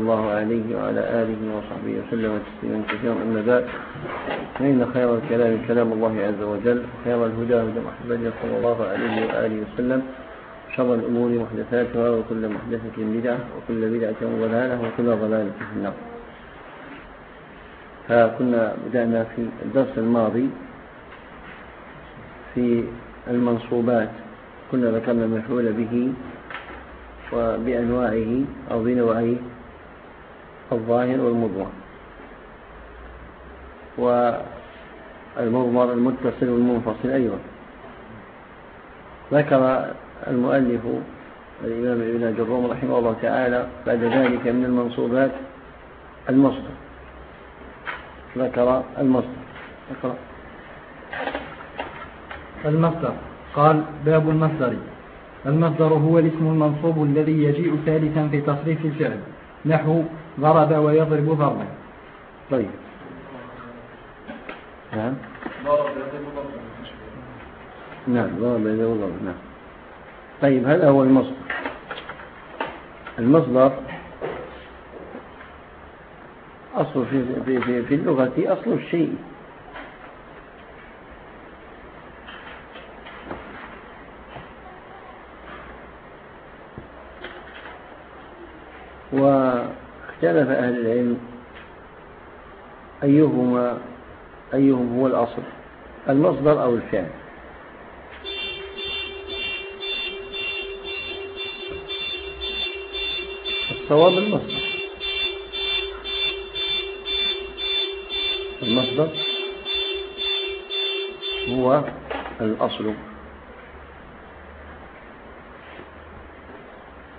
الله عليه وعلى آله وصحبه وسلم تسليما كثيرا. أما بعد فإن خير الكلام كلام الله عز وجل وخير الهدى هدى محمد صلى الله عليه وآله وسلم شر الأمور محدثاتها وكل محدثة بدعة وكل بدعة ضلالة وكل ضلالة في النار. فكنا بدأنا في الدرس الماضي في المنصوبات. كنا ذكرنا المفعول به وبأنواعه أو بنوعيه الظاهر والمضمر والمضمر المتصل والمنفصل أيضا. ذكر المؤلف الإمام ابن جروم رحمه الله تعالى بعد ذلك من المنصوبات المصدر. ذكر المصدر. ذكر. المصدر. قال باب المصدر. المصدر هو الاسم المنصوب الذي يجيء ثالثا في تصريف الفعل. نحو ضرب ويضرب ضربا. طيب. نعم. نعم ضرب يضرب ضربا نعم. طيب هذا هو المصدر. المصدر أصل في, في, في اللغة أصل الشيء. واختلف أهل العلم أيهما أيهم هو الأصل المصدر أو الفعل. الصواب المصدر. المصدر هو الأصل.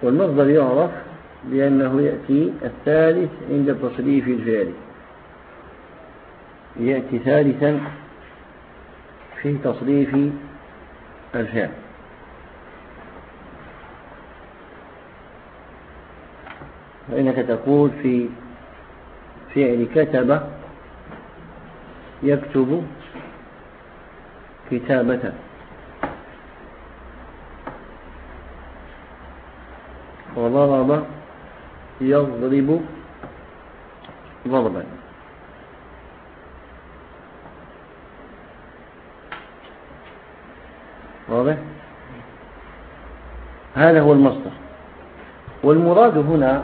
والمصدر يعرف بأنه يأتي الثالث عند تصريف الفعل. يأتي ثالثا في تصريف الفعل. فإنك تقول في فعل كتب يكتب كتابة. وضرب يضرب ضربا. واضح؟ هذا هو المصدر. والمراد هنا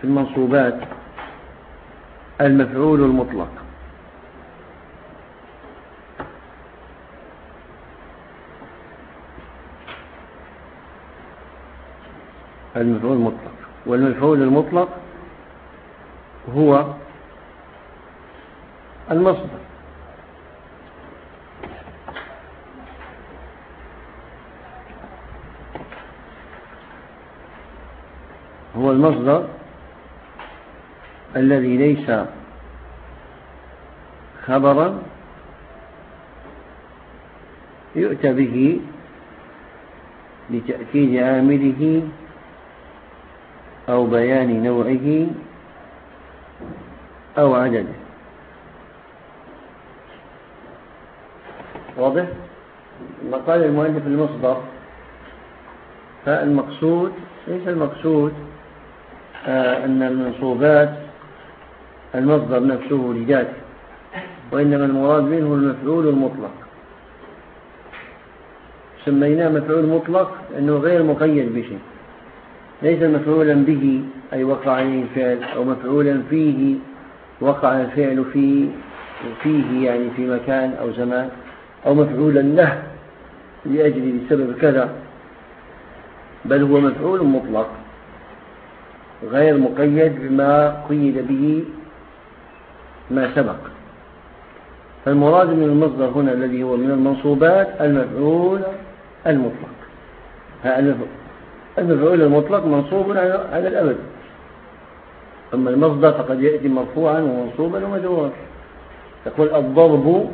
في المنصوبات المفعول المطلق. المفعول المطلق. والمفعول المطلق هو المصدر. هو المصدر الذي ليس خبرا يؤتى به لتأكيد عامله أو بيان نوعه أو عدده. واضح؟ قال المؤلف المصدر فالمقصود ليس المقصود؟ آه أن المنصوبات المصدر نفسه لذاته وإنما المراد منه المفعول المطلق. سميناه مفعول مطلق أنه غير مقيد بشيء. ليس مفعولا به أي وقع عليه الفعل أو مفعولا فيه وقع الفعل في فيه يعني في مكان أو زمان أو مفعولا له لأجل بسبب كذا. بل هو مفعول مطلق غير مقيد بما قيد به ما سبق. فالمراد من المصدر هنا الذي هو من المنصوبات المفعول المطلق. المفعول المطلق منصوب على الأبد أما المصدر فقد يأتي مرفوعا ومنصوبا ومجرورا. تقول الضرب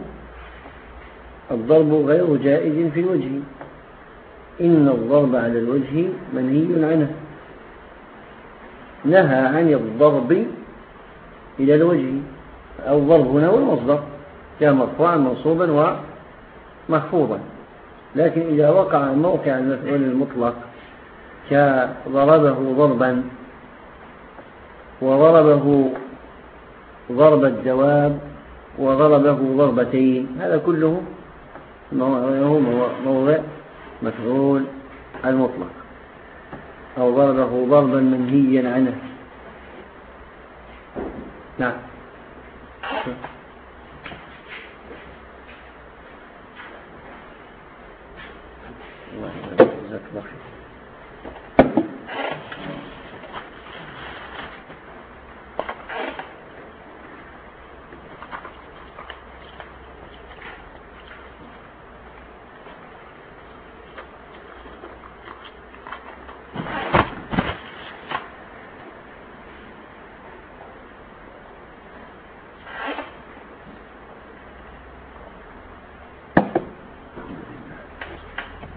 الضرب غير جائز في الوجه. إن الضرب على الوجه منهي عنه. نهى عن الضرب إلى الوجه. الضرب هنا هو المصدر كان مرفوعا منصوبا ومحفوظا. لكن إذا وقع موقع المفعول المطلق كضربه ضربا وضربه ضرب الجواب وضربه ضربتين. هذا كله هو موضع مفعول المطلق. أو ضربه ضربا منهيا عنه. نعم خير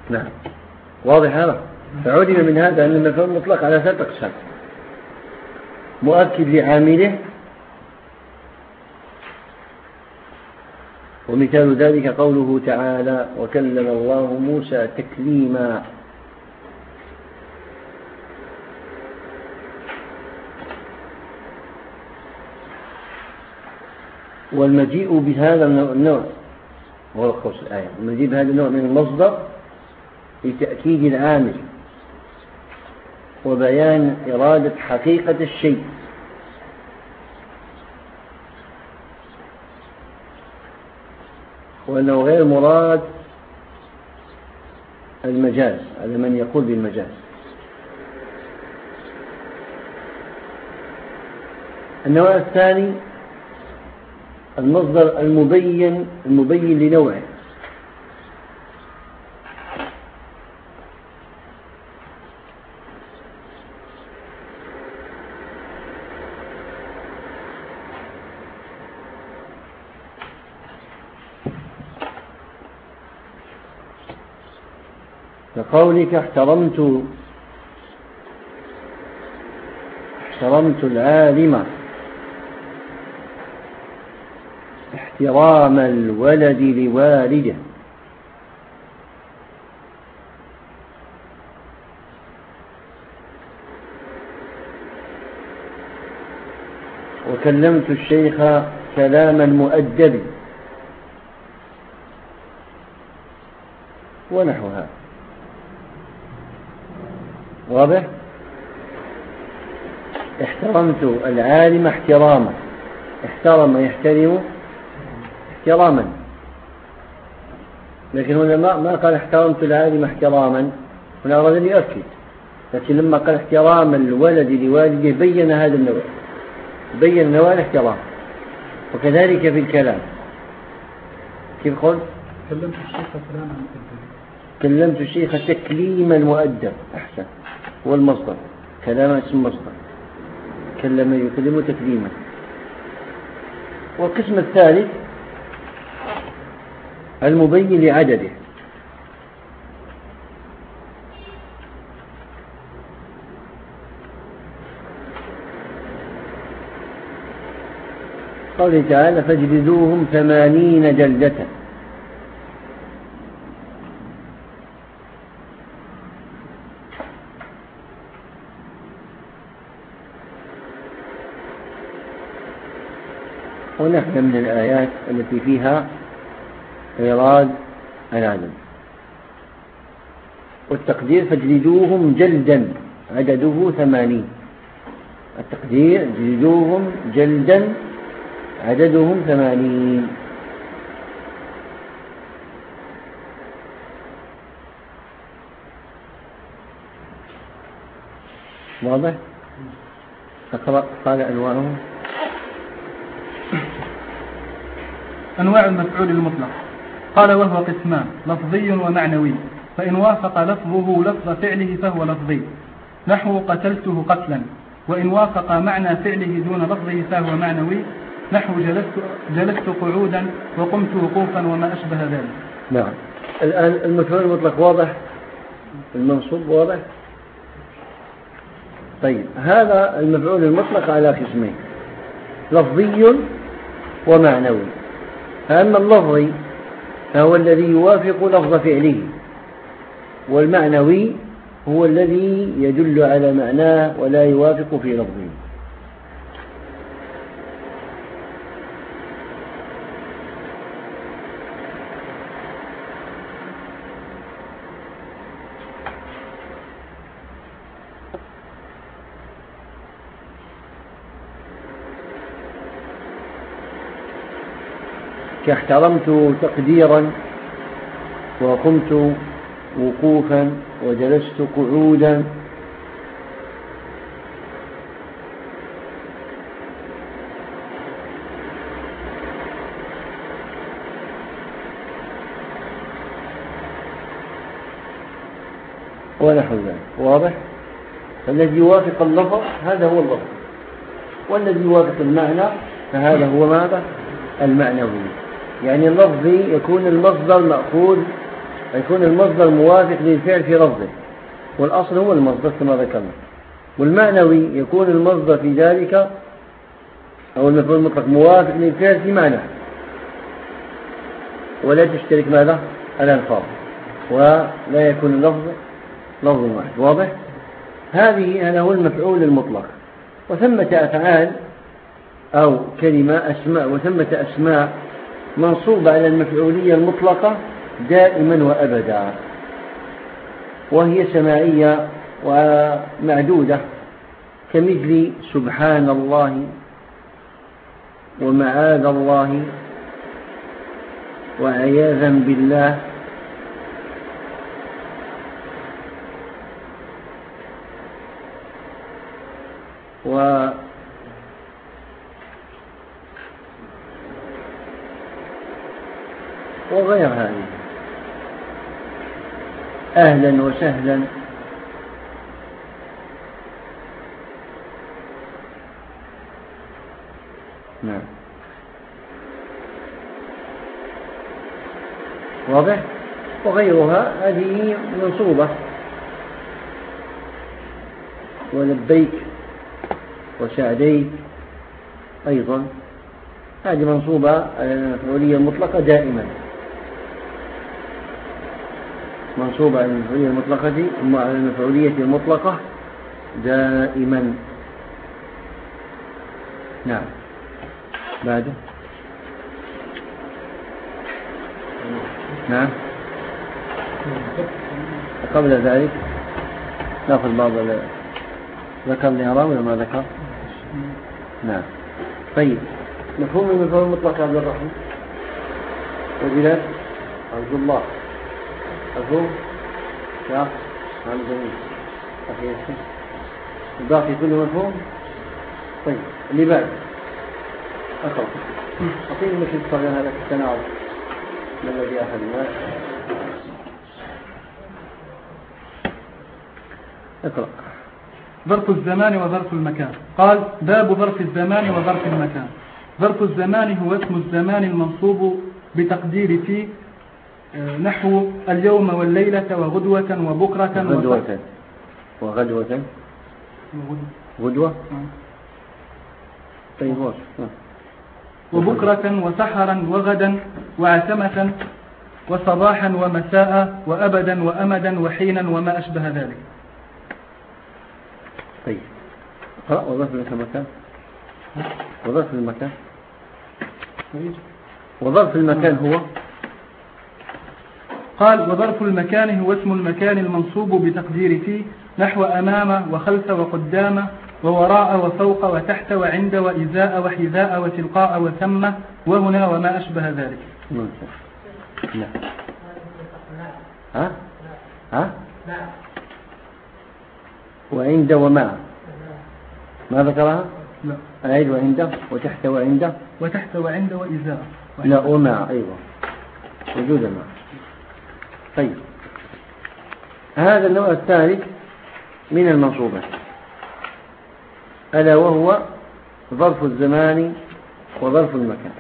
نعم واضح هذا؟ فعلم من هذا أن المفعول المطلق على ثلاث أقسام. مؤكد لعامله ومثال ذلك قوله تعالى وكلم الله موسى تكليما. والمجيء بهذا النوع وهو القوس الآية المجيء بهذا النوع من المصدر لتأكيد العامل وبيان إرادة حقيقة الشيء. وأنه غير مراد المجاز على من يقول بالمجاز. النوع الثاني المصدر المبين المبين لنوعه. كقولك احترمت. احترمت العالم. احترام الولد لوالده. وكلمت الشيخ كلاما مؤدبا ونحو هذا واضح؟ احترمت العالم احتراما. احترم يحترم احتراما. لكن هنا ما ما قال احترمت العالم احتراما. هنا أراد أن يؤكد. لكن لما قال احترام الولد لوالده بين هذا النوع. بين نوع الاحترام. وكذلك في الكلام. كيف قلت؟ كلمت الشيخ كلاما كلمت الشيخ تكليما مؤدب أحسن. هو المصدر كلام اسم مصدر. كلم يكلم تكليما. والقسم الثالث المبين لعدده. قوله تعالى فاجلدوهم ثمانين جلدة. ونحن من الآيات التي فيها إيراد العدم والتقدير فاجلدوهم جلدا عدده ثمانين. التقدير اجلدوهم جلدا عددهم ثمانين. واضح؟ اقرأ قال أنواعهم أنواع المفعول المطلق. قال وهو قسمان لفظي ومعنوي. فإن وافق لفظه لفظ فعله فهو لفظي. نحو قتلته قتلا. وإن وافق معنى فعله دون لفظه فهو معنوي. نحو جلست, جلست قعودا وقمت وقوفا وما أشبه ذلك. نعم. الآن المفعول المطلق واضح؟ المنصوب واضح؟ طيب. هذا المفعول المطلق على قسمين. لفظي ومعنوي. فأما اللفظي فهو الذي يوافق لفظ فعله والمعنوي هو الذي يدل على معناه ولا يوافق في لفظه. كاحترمت تقديرا وقمت وقوفا وجلست قعودا. ونحو ذلك واضح؟ فالذي يوافق اللفظ هذا هو اللفظ والذي يوافق المعنى فهذا هو ماذا؟ المعنوي. يعني اللفظي يكون المصدر مأخوذ يكون المصدر موافق للفعل في لفظه. والأصل هو المصدر كما ذكرنا. والمعنوي يكون المصدر في ذلك أو المفعول المطلق موافق للفعل في معنى. ولا تشترك ماذا؟ الألفاظ. ولا يكون اللفظ لفظ واحد. واضح؟ هذه هذا هو المفعول المطلق. وثمة أفعال أو كلمة أسماء وثمة أسماء منصوبة على المفعولية المطلقة دائما وأبدا وهي سمائية ومعدودة كمثل سبحان الله ومعاذ الله وعياذا بالله. و وغير هذه. أهلا وسهلا. نعم. واضح؟ وغيرها هذه منصوبة. ولبيك وسعديك أيضا. هذه منصوبة على المفعولية المطلقة دائما. منصوبة على المفعولية المطلقة على المفعولية المطلقة دائما. نعم. بعده. نعم. قبل ذلك نأخذ بعض ذكر الإعراب ولا ما ذكر؟ نعم. طيب. مفهوم المفهوم المطلق عبد الرحمن. وبلال عبد الله. مفهوم شاف عن أخي الباقي كله مفهوم؟ طيب اللي بعد. أقرأ أعطيني مثل الصغير هذا التناول؟ ما الذي المال أقرأ. ظرف الزمان وظرف المكان. قال باب ظرف الزمان وظرف المكان. ظرف الزمان هو اسم الزمان المنصوب بتقدير في نحو اليوم والليلة وغدوة وبكرة غدوة. وغدوة. غدوة. طيب آه. وبكرة وسحرا وغدا وعتمة وصباحا ومساء وأبدا وأمدا وحينا وما أشبه ذلك. طيب. قرأ وظرف المكان. وظرف المكان وظرف المكان هو؟ قال وظرف المكان هو اسم المكان المنصوب بتقدير فيه نحو أمام وخلف وقدام ووراء وفوق وتحت وعند وإزاء وحذاء وتلقاء وثم وهنا وما أشبه ذلك. نعم ها؟ ها؟ وعند ومع ما ذكرها؟ لا. أعيد وعند وتحت وعند. وتحت وعند وإزاء. لا ومع أيضا وجود مع طيب. هذا النوع الثالث من المنصوبات ألا وهو ظرف الزمان وظرف المكان.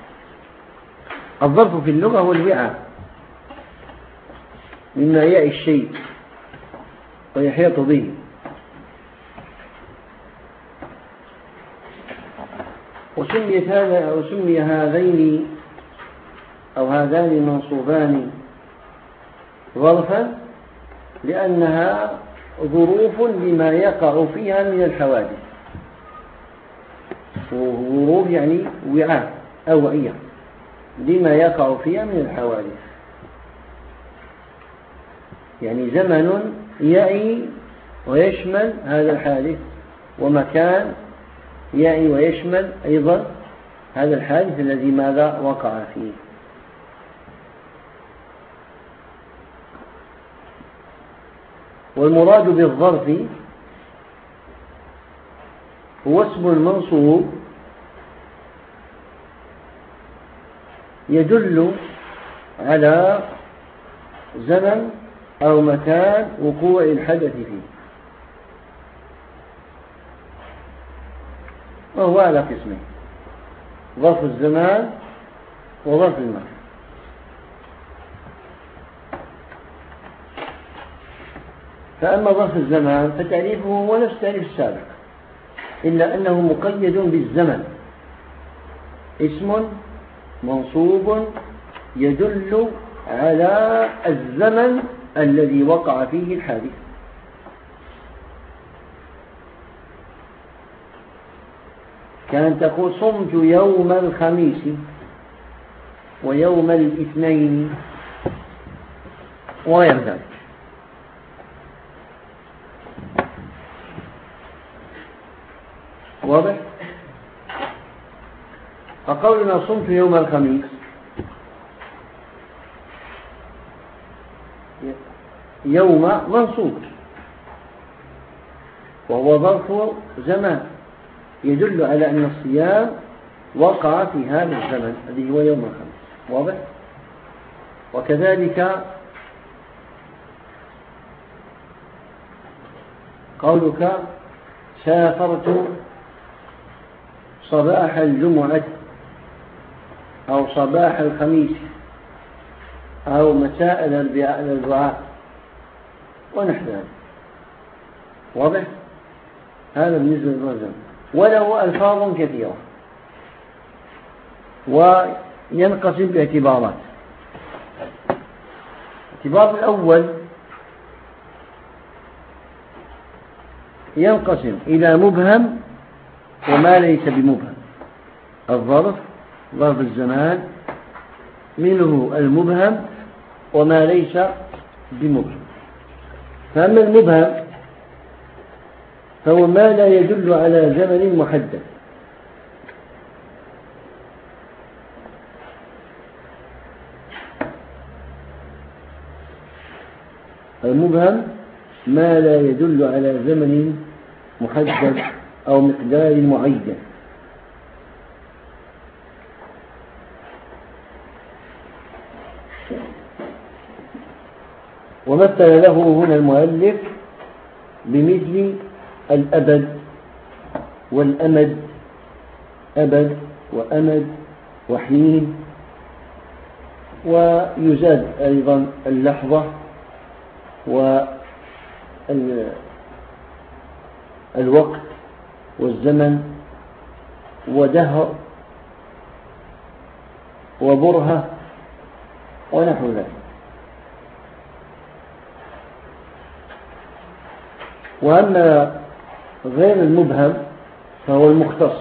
الظرف في اللغة هو الوعاء. مما يأي الشيء ويحيط به. وسميت هذا وسمي هذين أو هذان المنصوبان ظرفا لأنها ظروف لما يقع فيها من الحوادث. ظروف يعني وعاء أوعية لما يقع فيها من الحوادث. يعني زمن يعي ويشمل هذا الحادث ومكان يعي ويشمل أيضا هذا الحادث الذي ماذا وقع فيه. والمراد بالظرف هو اسم منصوب يدل على زمن أو مكان وقوع الحدث فيه. وهو على قسمين ظرف الزمان وظرف المكان. فأما ظرف الزمان فتعريفه هو نفس تعريف السابق إلا أنه مقيد بالزمن. اسم منصوب يدل على الزمن الذي وقع فيه الحادث. كان تقول صمت يوم الخميس ويوم الاثنين وغير ذلك. واضح؟ فقولنا صمت يوم الخميس. يوم منصوب. وهو ظرف زمان. يدل على أن الصيام وقع في هذا الزمن. الذي هو يوم الخميس. واضح؟ وكذلك قولك سافرت صباح الجمعة أو صباح الخميس أو مساء الأربعاء ونحن ذلك. واضح؟ هذا بالنسبة للرجل وله ألفاظ كثيرة وينقسم باعتبارات. الاعتبار الأول ينقسم إلى مبهم وما ليس بمبهم. الظرف ظرف الزمان منه المبهم وما ليس بمبهم. فأما المبهم فهو ما لا يدل على زمن محدد. المبهم ما لا يدل على زمن محدد. أو مقدار معين. ومثل له هنا المؤلف بمثل الأبد والأمد. أبد وأمد وحين. ويزاد أيضا اللحظة والوقت والزمن ودهر وبرهة ونحو ذلك. وأما غير المبهم فهو المختص.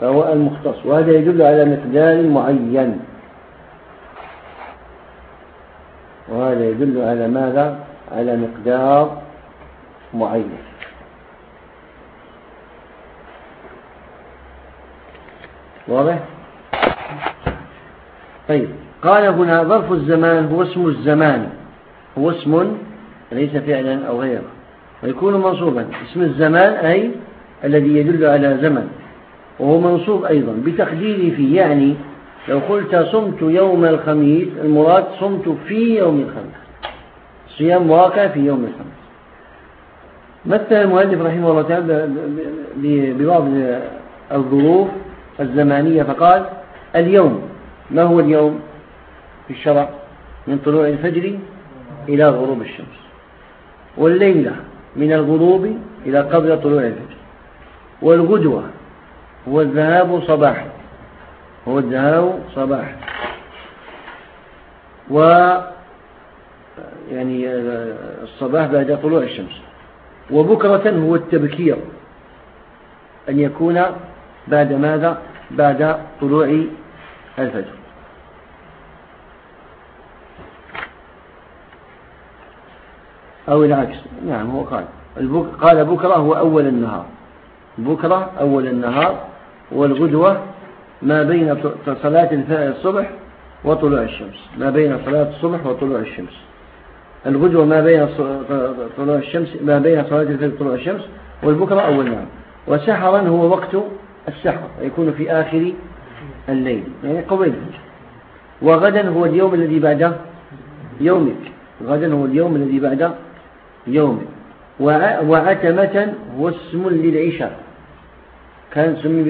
فهو المختص. وهذا يدل على مقدار معين. وهذا يدل على ماذا؟ على مقدار معين. واضح؟ طيب قال هنا ظرف الزمان هو اسم الزمان. هو اسم ليس فعلا أو غيره. ويكون منصوبا. اسم الزمان أي الذي يدل على زمن. وهو منصوب أيضا. بتقديره فيه يعني لو قلت صمت يوم الخميس المراد صمت في يوم الخميس. صيام واقع في يوم الخميس. مثل المؤلف رحمه الله تعالى ببعض الظروف الزمانية فقال اليوم ما هو اليوم؟ في الشرع من طلوع الفجر إلى غروب الشمس. والليلة من الغروب إلى قبل طلوع الفجر. والغدوة هو الذهاب صباحا. هو الذهاب صباحا. و يعني الصباح بعد طلوع الشمس. وبكرة هو التبكير أن يكون بعد ماذا؟ بعد طلوع الفجر. أو العكس. نعم هو قال. قال بكرة هو أول النهار. بكرة أول النهار والغدوة ما بين صلاة الصبح وطلوع الشمس. ما بين صلاة الصبح وطلوع الشمس. الغدوة ما بين طلوع الشمس ما بين صلاة الفجر وطلوع الشمس والبكرة أول نهار. وسحرا هو وقت السحر يكون في آخر الليل يعني قبل وغدا هو اليوم الذي بعد يومك. غدا هو اليوم الذي بعد يومك. وعتمة هو اسم للعشاء. كان سمي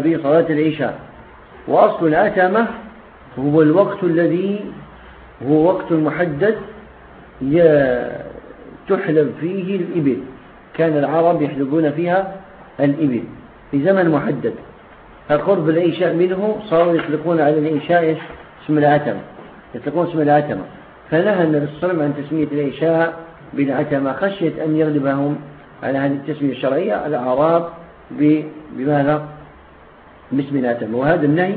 به صلاة العشاء. وأصل العتمة هو الوقت الذي هو وقت محدد تحلب فيه الإبل. كان العرب يحلبون فيها الإبل في زمن محدد. فقرب العشاء منه صاروا يطلقون على العشاء اسم العتمة يطلقون اسم العتمة فنهى النبي صلى الله عليه وسلم عن تسمية العشاء بالعتمة خشية أن يغلبهم على هذه التسمية الشرعية. الأعراب بماذا؟ باسم العتمة وهذا النهي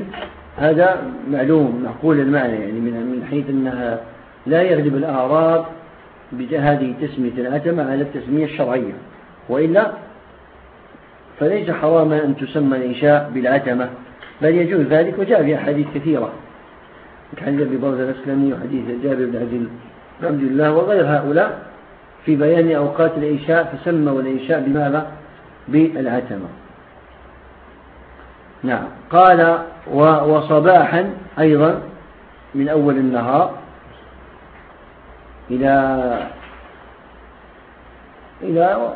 هذا معلوم معقول المعنى يعني من حيث أنها لا يغلب الأعراب بهذه تسمية العتمة على التسمية الشرعية وإلا فليس حراما أن تسمى العشاء بالعتمة بل يجوز ذلك وجاء في أحاديث كثيرة كحديث أبي برزة الأسلمي وحديث جابر بن عبد الله وغير هؤلاء في بيان أوقات العشاء فسموا العشاء بماذا؟ بالعتمة. نعم. قال وصباحا أيضا من أول النهار إلى إلى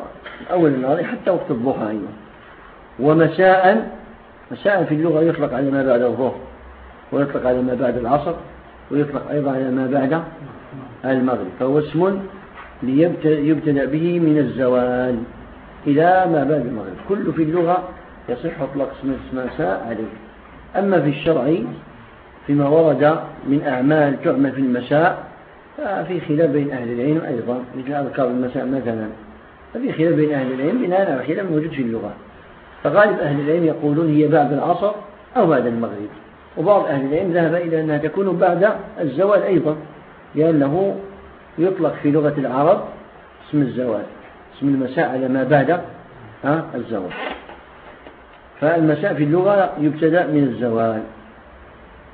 أول النهار حتى وقت الضحى أيضا. ومساء مساء في اللغة يطلق على ما بعد الظهر ويطلق على ما بعد العصر ويطلق أيضا على ما بعد المغرب. فهو اسم ليبتدأ به من الزوال. إلى ما بعد المغرب. كل في اللغة يصح إطلاق اسم مساء عليه. أما في الشرع فيما ورد من أعمال تعمل في المساء ففي خلاف بين أهل العلم أيضا. مثل أذكار المساء مثلا. ففي خلاف بين أهل العلم بناء على خلاف موجود في اللغة. فغالب أهل العلم يقولون هي بعد العصر أو بعد المغرب. وبعض أهل العلم ذهب إلى أنها تكون بعد الزوال أيضا لأنه يطلق في لغة العرب اسم الزوال. اسم المساء على ما بعد الزوال فالمساء في اللغة يبتدأ من الزوال.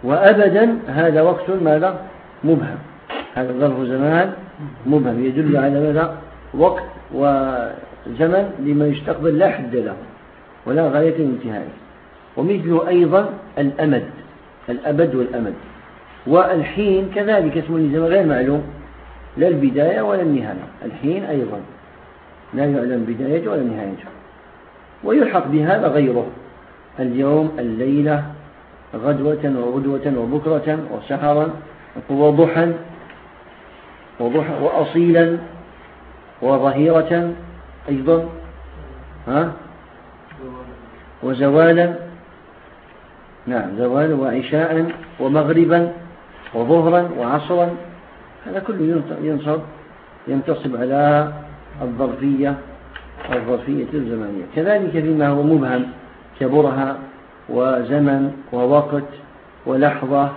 وأبدا هذا وقت ماذا؟ مبهم. هذا ظرف زمان مبهم. يدل على ماذا؟ وقت وزمن لما يستقبل لا حد له ولا غاية الانتهاء ومثله أيضا الأمد الأبد والأمد. والحين كذلك اسم لزمان غير معلوم لا البداية ولا النهاية. الحين أيضا. لا يعلم بدايته ولا نهايته ويلحق بهذا غيره. اليوم الليلة غدوة وغدوة وبكرة وسحرا وضحا وأصيلا وظهيرة أيضا ها؟ وزوالا نعم زوالا وعشاء ومغربا وظهرا وعصرا. هذا كله ينصب ينتصب على الظرفية الظرفية الزمانية كذلك فيما هو مبهم كبرهة وزمن ووقت ولحظة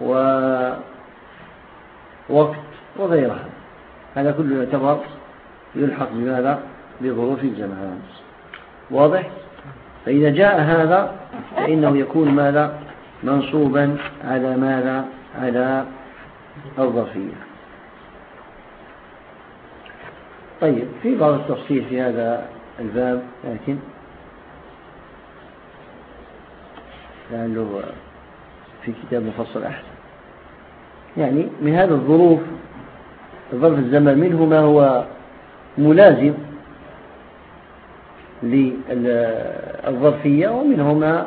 ووقت وغيرها. هذا كله يعتبر يلحق بماذا؟ بظروف الزمان. واضح؟ فإذا جاء هذا فإنه يكون ماذا؟ منصوبا على ماذا؟ على الظرفية. طيب في بعض التفصيل في هذا الباب لكن لعله في كتاب مفصل أحسن. يعني من هذه الظروف ظرف الزمان منه ما هو ملازم للظرفية ومنه ما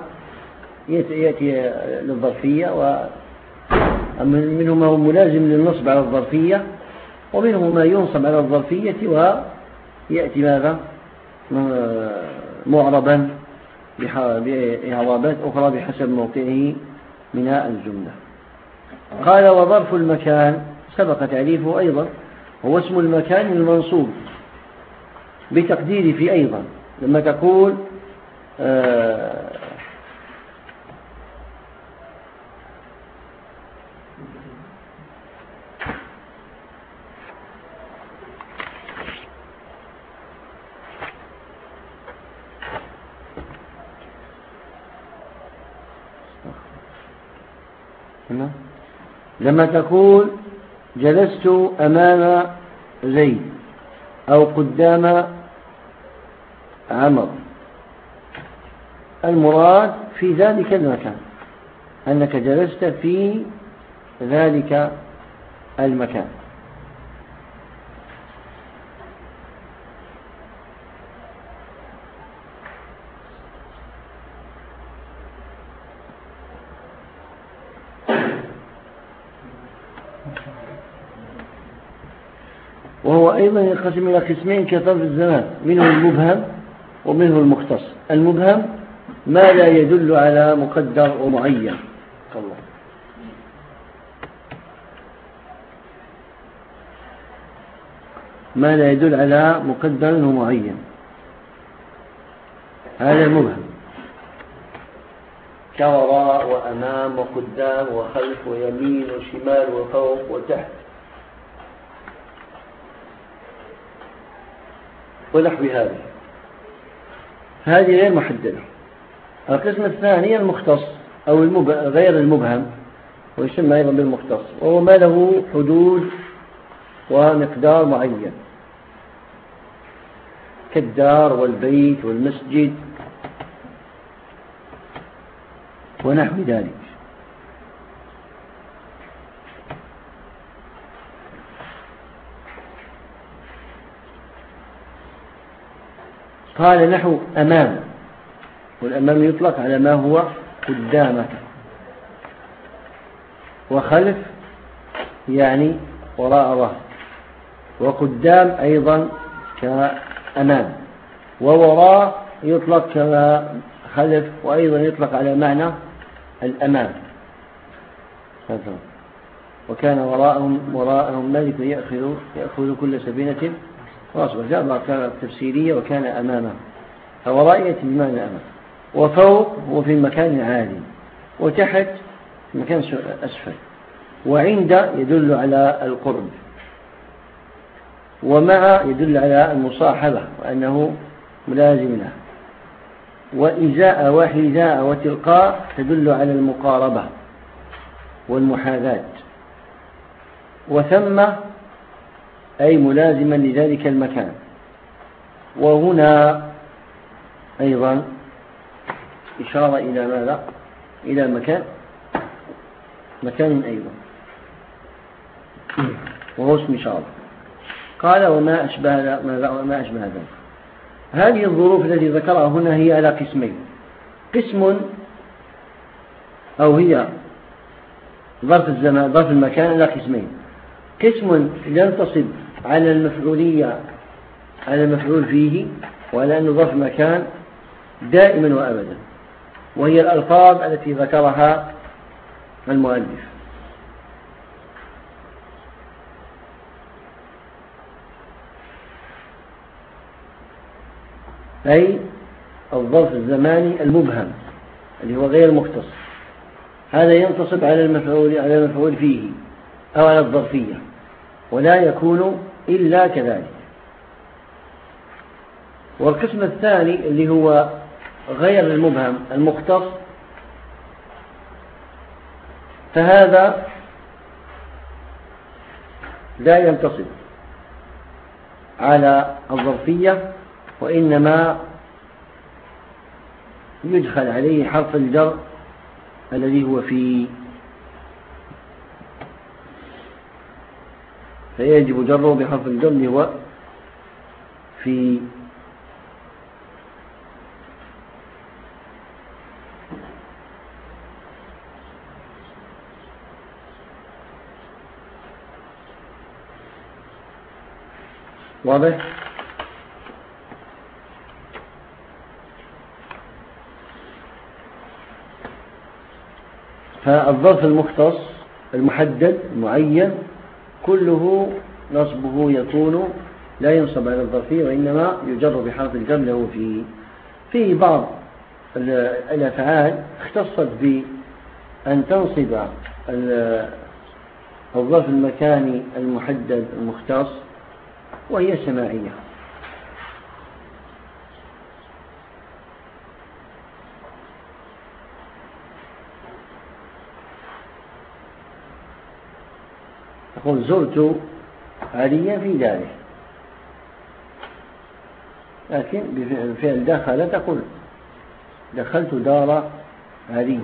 يأتي للظرفية ومنه ما هو ملازم للنصب على الظرفية ومنه ما ينصب على الظرفية ويأتي ماذا؟ معربا بإعرابات أخرى بحسب موقعه من الجملة. قال وظرف المكان سبق تعريفه أيضا هو اسم المكان المنصوب بتقدير في أيضا. لما تقول آه نعم. لما تقول جلست أمام زيد أو قدام عمر. المراد في ذلك المكان أنك جلست في ذلك المكان وهو أيضا ينقسم إلى قسمين كطرف الزمان منه المبهم ومنه المختص. المبهم ما لا يدل على مقدر ومعين الله. ما لا يدل على مقدر ومعين هذا المبهم. كوراء وأمام وقدام وخلف ويمين وشمال وفوق وتحت. ونحو هذه هذه غير محددة. القسم الثاني المختص أو غير المبهم ويسمى أيضا بالمختص وهو ما له حدود ومقدار معين. كالدار والبيت والمسجد ونحو ذلك. قال نحو أمام. والأمام يطلق على ما هو قدامك. وخلف يعني وراء ظهر. وقدام أيضا كأمام. ووراء يطلق كما خلف وأيضا يطلق على معنى الأمام. وكان وراءهم وراءهم ملك يأخذ يأخذ كل سفينة واصبر جاء بعض تفسيرية وكان أمامه فوراء يأتي بمعنى أمام وفوق هو في مكان عالي وتحت في مكان أسفل. وعند يدل على القرب. ومع يدل على المصاحبة وأنه ملازم له. وإزاء وحذاء وتلقاء تدل على المقاربة والمحاذاة. وثم أي ملازما لذلك المكان. وهنا أيضا إشارة إلى ماذا؟ إلى مكان مكان أيضا. وهو اسم إشارة. قال وما أشبه ما أشبه ذلك هذه الظروف التي ذكرها هنا هي على قسمين. قسم أو هي ظرف الزمان ظرف المكان على قسمين. قسم ينتصب على المفعولية على المفعول فيه أنه ظرف مكان دائما وأبدا وهي الألفاظ التي ذكرها المؤلف. أي الظرف الزماني المبهم اللي هو غير مختص. هذا ينتصب على المفعول على المفعول فيه أو على الظرفية. ولا يكون إلا كذلك. والقسم الثاني اللي هو غير المبهم المختص فهذا لا ينتصب على الظرفية وإنما يدخل عليه حرف الجر الذي هو في فيجب جره بحرف الجر هو في واضح؟ فالظرف المختص المحدد المعين كله نصبه يكون لا ينصب على الظرفية وإنما يجر بحرف الجر له في في بعض الأفعال اختصت بأن تنصب الظرف المكاني المحدد المختص وهي سماعية. تقول زرت عليا في داره. لكن بفعل دخل تقول دخلت دار علي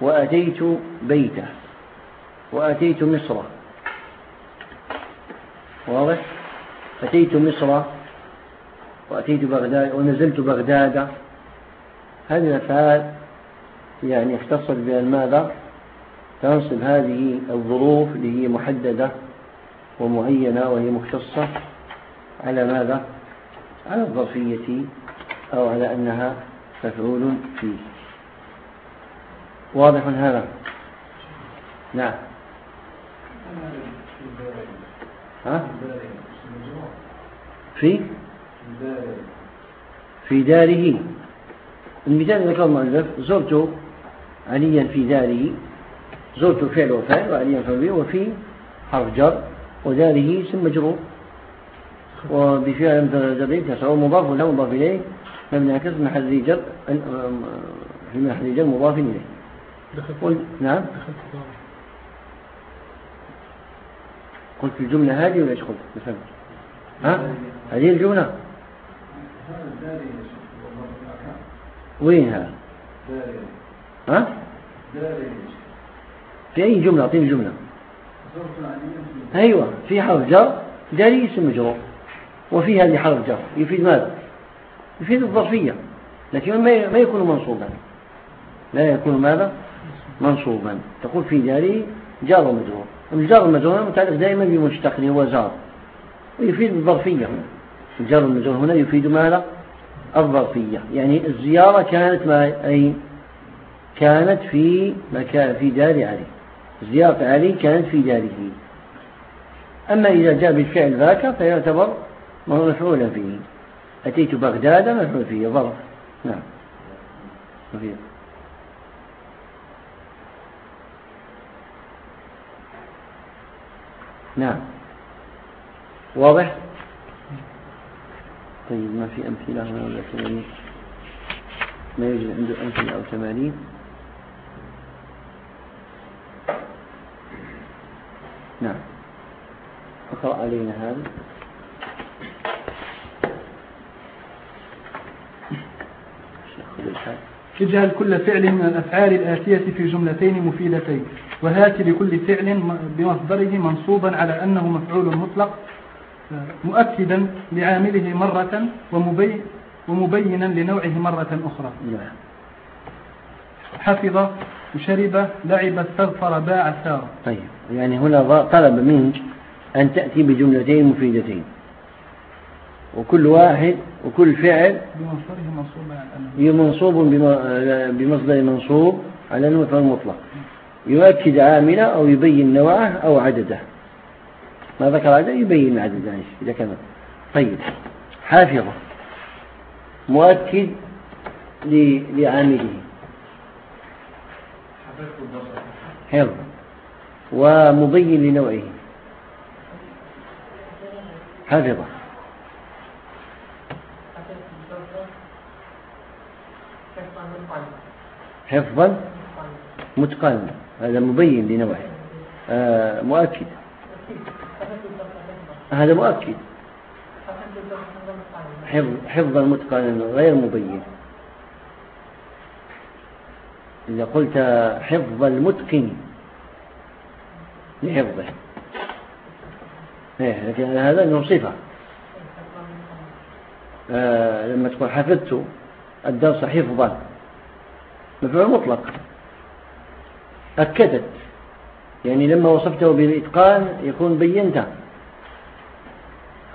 وأتيت بيته. وأتيت مصر. واضح؟ أتيت مصر. وأتيت بغداد. ونزلت بغداد. هذه الأفعال يعني اختصت بأن ماذا؟ تنصب هذه الظروف اللي هي محددة ومعينة وهي مختصة على ماذا؟ على الظرفية أو على أنها مفعول فيه. واضح هذا؟ نعم. ها؟ في؟ في داره. المثال ذكر المؤلف زرت عليا في داره. زرت فعل وفعل وعليا فعل وفي حرف جر وداره اسم مجرور. وبفعل جريت سواء مضاف ولا مضاف إليه. مبني كسر محل جر في محل جر مضاف إليه. قل نعم. قلت الجملة هذه ولا إيش قلت؟ مثلا ها؟ هذه الجملة. وينها؟ ها؟ في أي جملة؟ أعطيني جملة. أيوة في حرف جر داري اسم مجرور وفي هذه حرف جر. يفيد ماذا؟ يفيد الظرفية. لكن ما يكون منصوبا. لا يكون ماذا؟ منصوبا. تقول في داري جار ومجرور الجار والمجرور متعلق دائما بمشتق هو جار ويفيد الظرفية هنا. الجار والمجرور هنا يفيد ماذا؟ الظرفية. يعني الزيارة كانت ما أي؟ كانت في مكان في دار علي زيارة علي كانت في داره أما إذا جاء بالفعل ذاك فيعتبر مفعولا فيه. أتيت بغداد مفعول فيه. ظرف. نعم. وفيه. نعم. واضح؟ طيب ما في أمثلة هنا ولا تمارين ما يوجد عنده أمثلة أو تمارين؟ نعم. اقرأ علينا هذا. اجعل كل فعل من الأفعال الآتية في جملتين مفيدتين وهات لكل فعل بمصدره منصوبا على أنه مفعول مطلق مؤكدا لعامله مرة ومبين ومبينا لنوعه مرة أخرى. نعم. حفظ وشرب لعب استغفر باع سار. طيب يعني هنا طلب منك أن تأتي بجملتين مفيدتين. وكل واحد وكل فعل منصوب بمصدر منصوب على أنه مفعول مطلق. يؤكد عامله أو يبين نوعه أو عدده. ما ذكر هذا يبين عدده إذا كان طيب حافظة مؤكد لعامله. حفظ ومبين لنوعه. حافظة. حفظا متقنا هذا مبين لنوعه. آه مؤكد. هذا مؤكد. حفظ حفظا متقنا غير مبين إذا قلت حفظ المتقن لحفظه. إيه لكن هذا انه صفة. آه لما تقول حفظت الدرس حفظا. مفعول مطلق. أكدت. يعني لما وصفته بالإتقان يكون بينته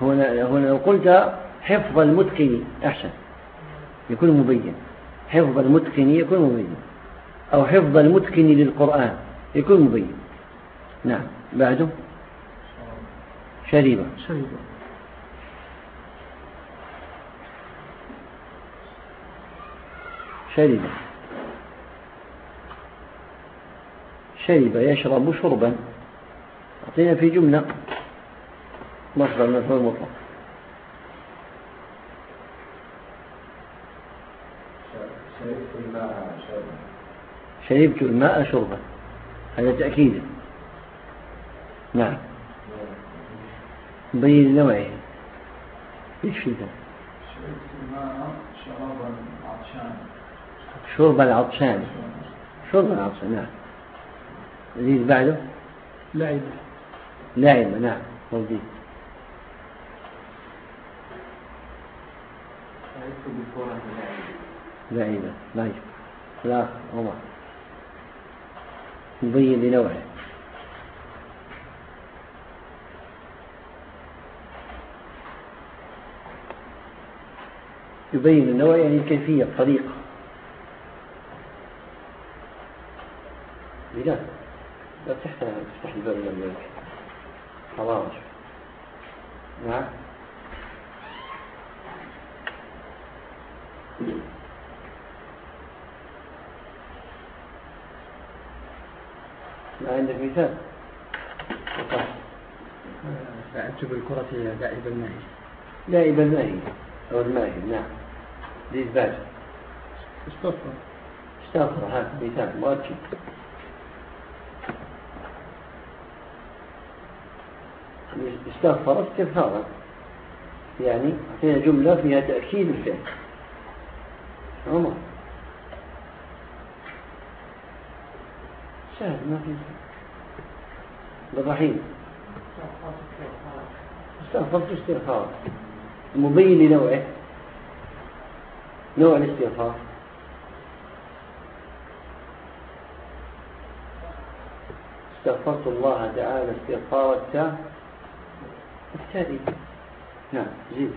هنا هنا لو قلت حفظ المتقن أحسن. يكون مبين. حفظ المتقن يكون مبين. أو حفظ المتقن للقرآن. يكون مبين نعم. بعده؟ شريبة. شريبة. شريبة. شرب يشرب شربا. أعطينا في جملة. مصدر مفعول مطلق شربت الماء شربا. هذا تأكيد. نعم. بين نوعه إيش فيه شرب العطشان. شرب العطشان نعم. زيد بعده؟ لعب لعب نعم. موجود. لعيبة طيب الآخر عمر. مبين لنوعه. يبين النوع يعني الكيفية الطريقة. بلال لا. تفتح تفتح الباب لما حوارج نعم. ما عندك مثال فعلت بالكرة لعب الماهي لعب الماهي أو الماهي نعم. باج استغفر استغفر هذا مثال مؤكد. استغفر استغفارا يعني أعطينا جملة فيها تأكيد الفعل. عمر. سهل ما في بالرحيم استغفرت استغفار مبين لنوعه نوع الاستغفار استغفرت الله تعالى استغفار التام التالي نعم زيد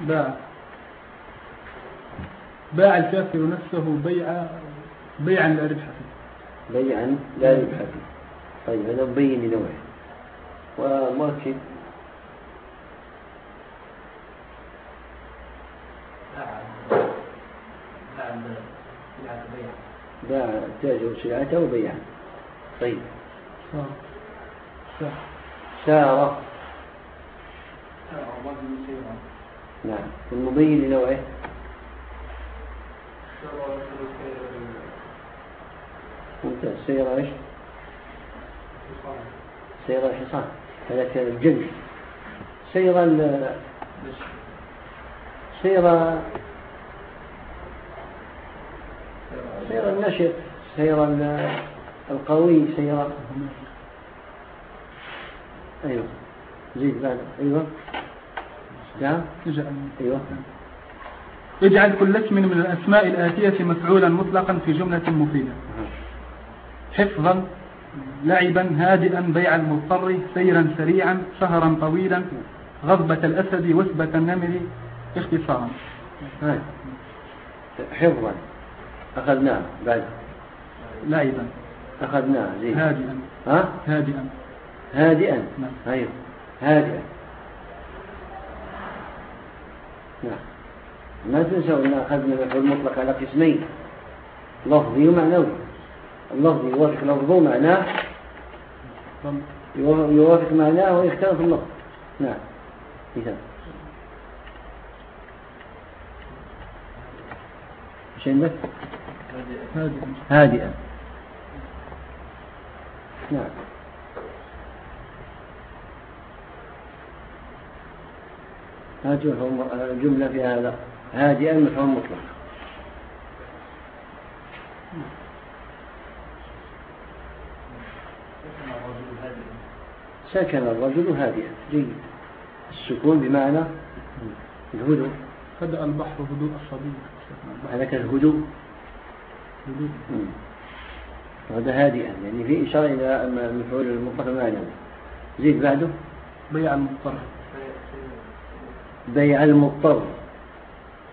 باع. باع الكافر نفسه بيع بيعا لا ربح فيه بيعا لا ربح فيه طيب هذا مبين لنوعه ومؤكد باع التاجر سلعته وبيعا. طيب. صار صار سار نعم والمبين لنوعه ممتاز سير إيش؟ سير الحصان. هذا كان الجن سير ال سير سير النشط. ال- القوي. سير أيوه. زيد بعد. أيوه. نعم. أيوه. اجعل كل اسم من الأسماء الآتية مفعولا مطلقا في جملة مفيدة. حفظا لعبا هادئا بيع المضطر سيرا سريعا سهرا طويلا غضبة الأسد وثبة النمر اختصارا. هاي حفظا. أخذناه بعد. لعبا. أخذناه زين. هادئا. ها؟ هادئا. هادئا. نعم. أيوه هادئا. نعم. ما تنسوا أن أخذنا المطلق على قسمين لفظي ومعنوي. اللفظي يوافق لفظه معناه. يوافق معناه ويختلف اللفظ. نعم. مثال. إيش عندك؟ هادئا. هادئا نعم جملة في هذا؟ هادئا مفهوم مطلق. سكن الرجل هادئا جيد. السكون بمعنى الهدوء. بدأ البحر هدوء الصبي. هذا كالهدوء هدوء. مم. وهذا هادئا يعني في إشارة إلى المفعول المطلق المعنوي زيد بعده. بيع المضطر. بيع المضطر.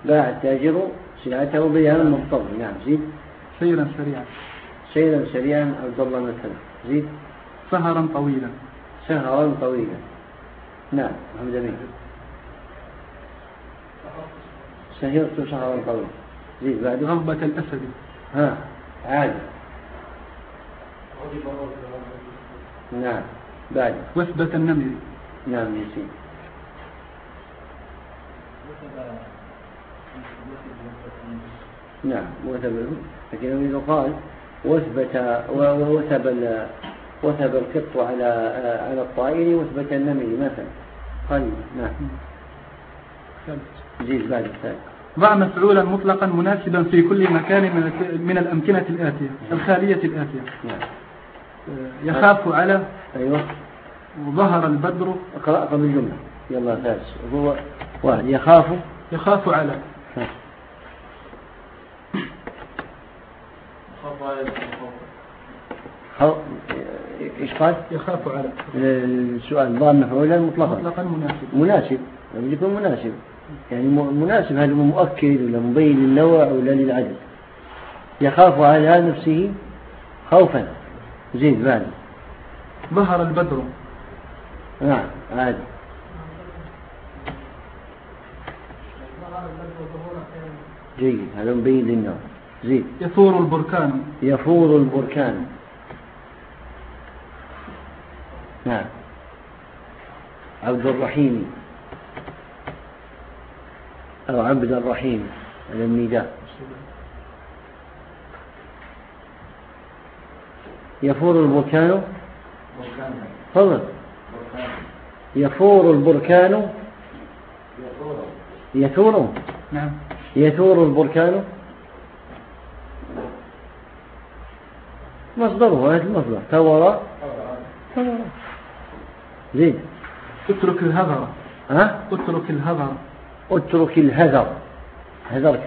باع التاجر سلعته بيع المضطر. نعم زيد. سيرا سريعا. سيرا سريعا عبد الله مثلا زيد. سهرا طويلا. سهرا طويلا نعم محمد أمين سهرت سهرا طويلا زيد بعده غضبة الأسد. ها عادي نعم بعد. وثبة النمر نعم يسير نعم وثب لكن إذا قال وثبت ووثب وثب القط على على الطائر وثبت النمل مثلا. قليل نعم. زيد بعد الثالث ضع مفعولا مطلقا مناسبا في كل مكان من من الأمكنة الآتية الخالية الآتية. نعم. يخاف على أيوة. وظهر البدر. اقرأ قبل الجملة. يلا فاس هو واحد. يخاف. يخاف على. ها. خو- إيش قال؟ يخاف على السؤال ضام مفعولا مطلقا. مطلقا مناسب. مناسب. لابد يكون مناسب. يعني مناسب هل هو مؤكد ولا مبين للنوع ولا للعدد؟ يخاف على نفسه خوفا. زيد بعد. ظهر البدر. نعم عادي. جيد هذا مبين للنوع. زيد يثور البركان. يفور البركان. نعم. عبد الرحيم. أو عبد الرحيم على النداء. يفور البركان؟ تفضل. يفور البركان؟ يثور. نعم. يثور البركان؟ مصدره هذا المصدر. ثور. ثور. زيد اترك الهذر. ها؟ اترك الهذر. اترك الهذر. هذر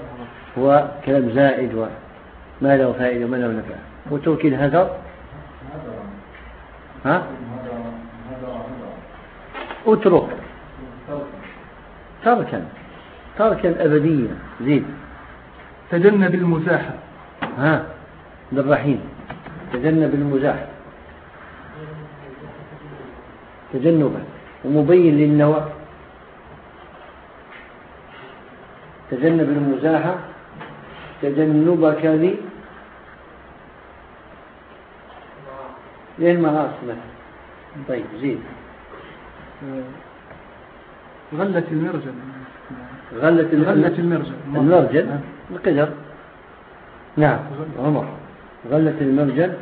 هو كلام زائد وما له فائدة وما له نفع. اترك الهذر. ها؟ اترك. تركا. تركا أبديا. زيد تجنب المزاح. ها؟ بالرحيم تجنب المزاح. تجنبا ومبين للنوى تجنب المزاحة تجنبك لي للمعاصي مثلا؟ طيب زيد غلة المرجل. غلة غلة المرجل. المرجل؟ القدر نعم عمر. غلة المرجل.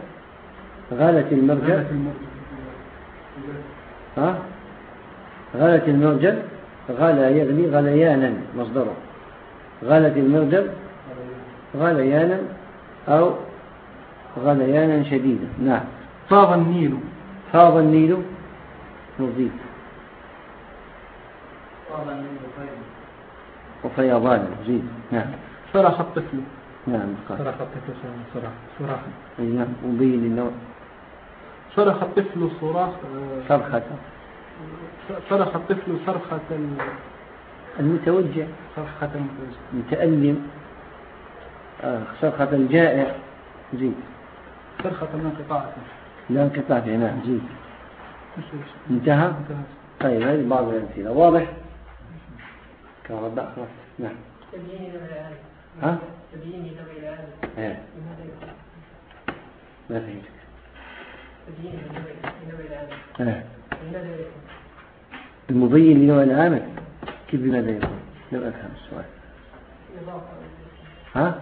غلة المرجل. غلة المرجل. ها؟ غلة المرجل غلى يغلي غليانا مصدره. غلة المرجل غليانا أو غليانا شديدا. نعم. طاب النيل. فاض النيل نضيف وفيضان زيد نعم. صرخ الطفل. نعم صرخ الطفل صراخ أي نعم مبين للنوع صرخ الطفل صراخ آه، صرخة صرخ الطفل صرخة ال- المتوجع. صرخة المتوجه. متألم. آه، صرخة الجائع زيد صرخة الانقطاع لا انقطاع نعم زيد انتهى؟ انتهى. طيب هذه بعض الأمثلة. واضح؟ كهرباء خلاص نعم. تبيين نوع ها؟ تبيين نوع العالم إيه. ما فهمت تبيين نوع نوع العالم إيه لماذا يكون المبين لنوع العامل كيف بماذا يكون؟ لم أفهم السؤال. ها؟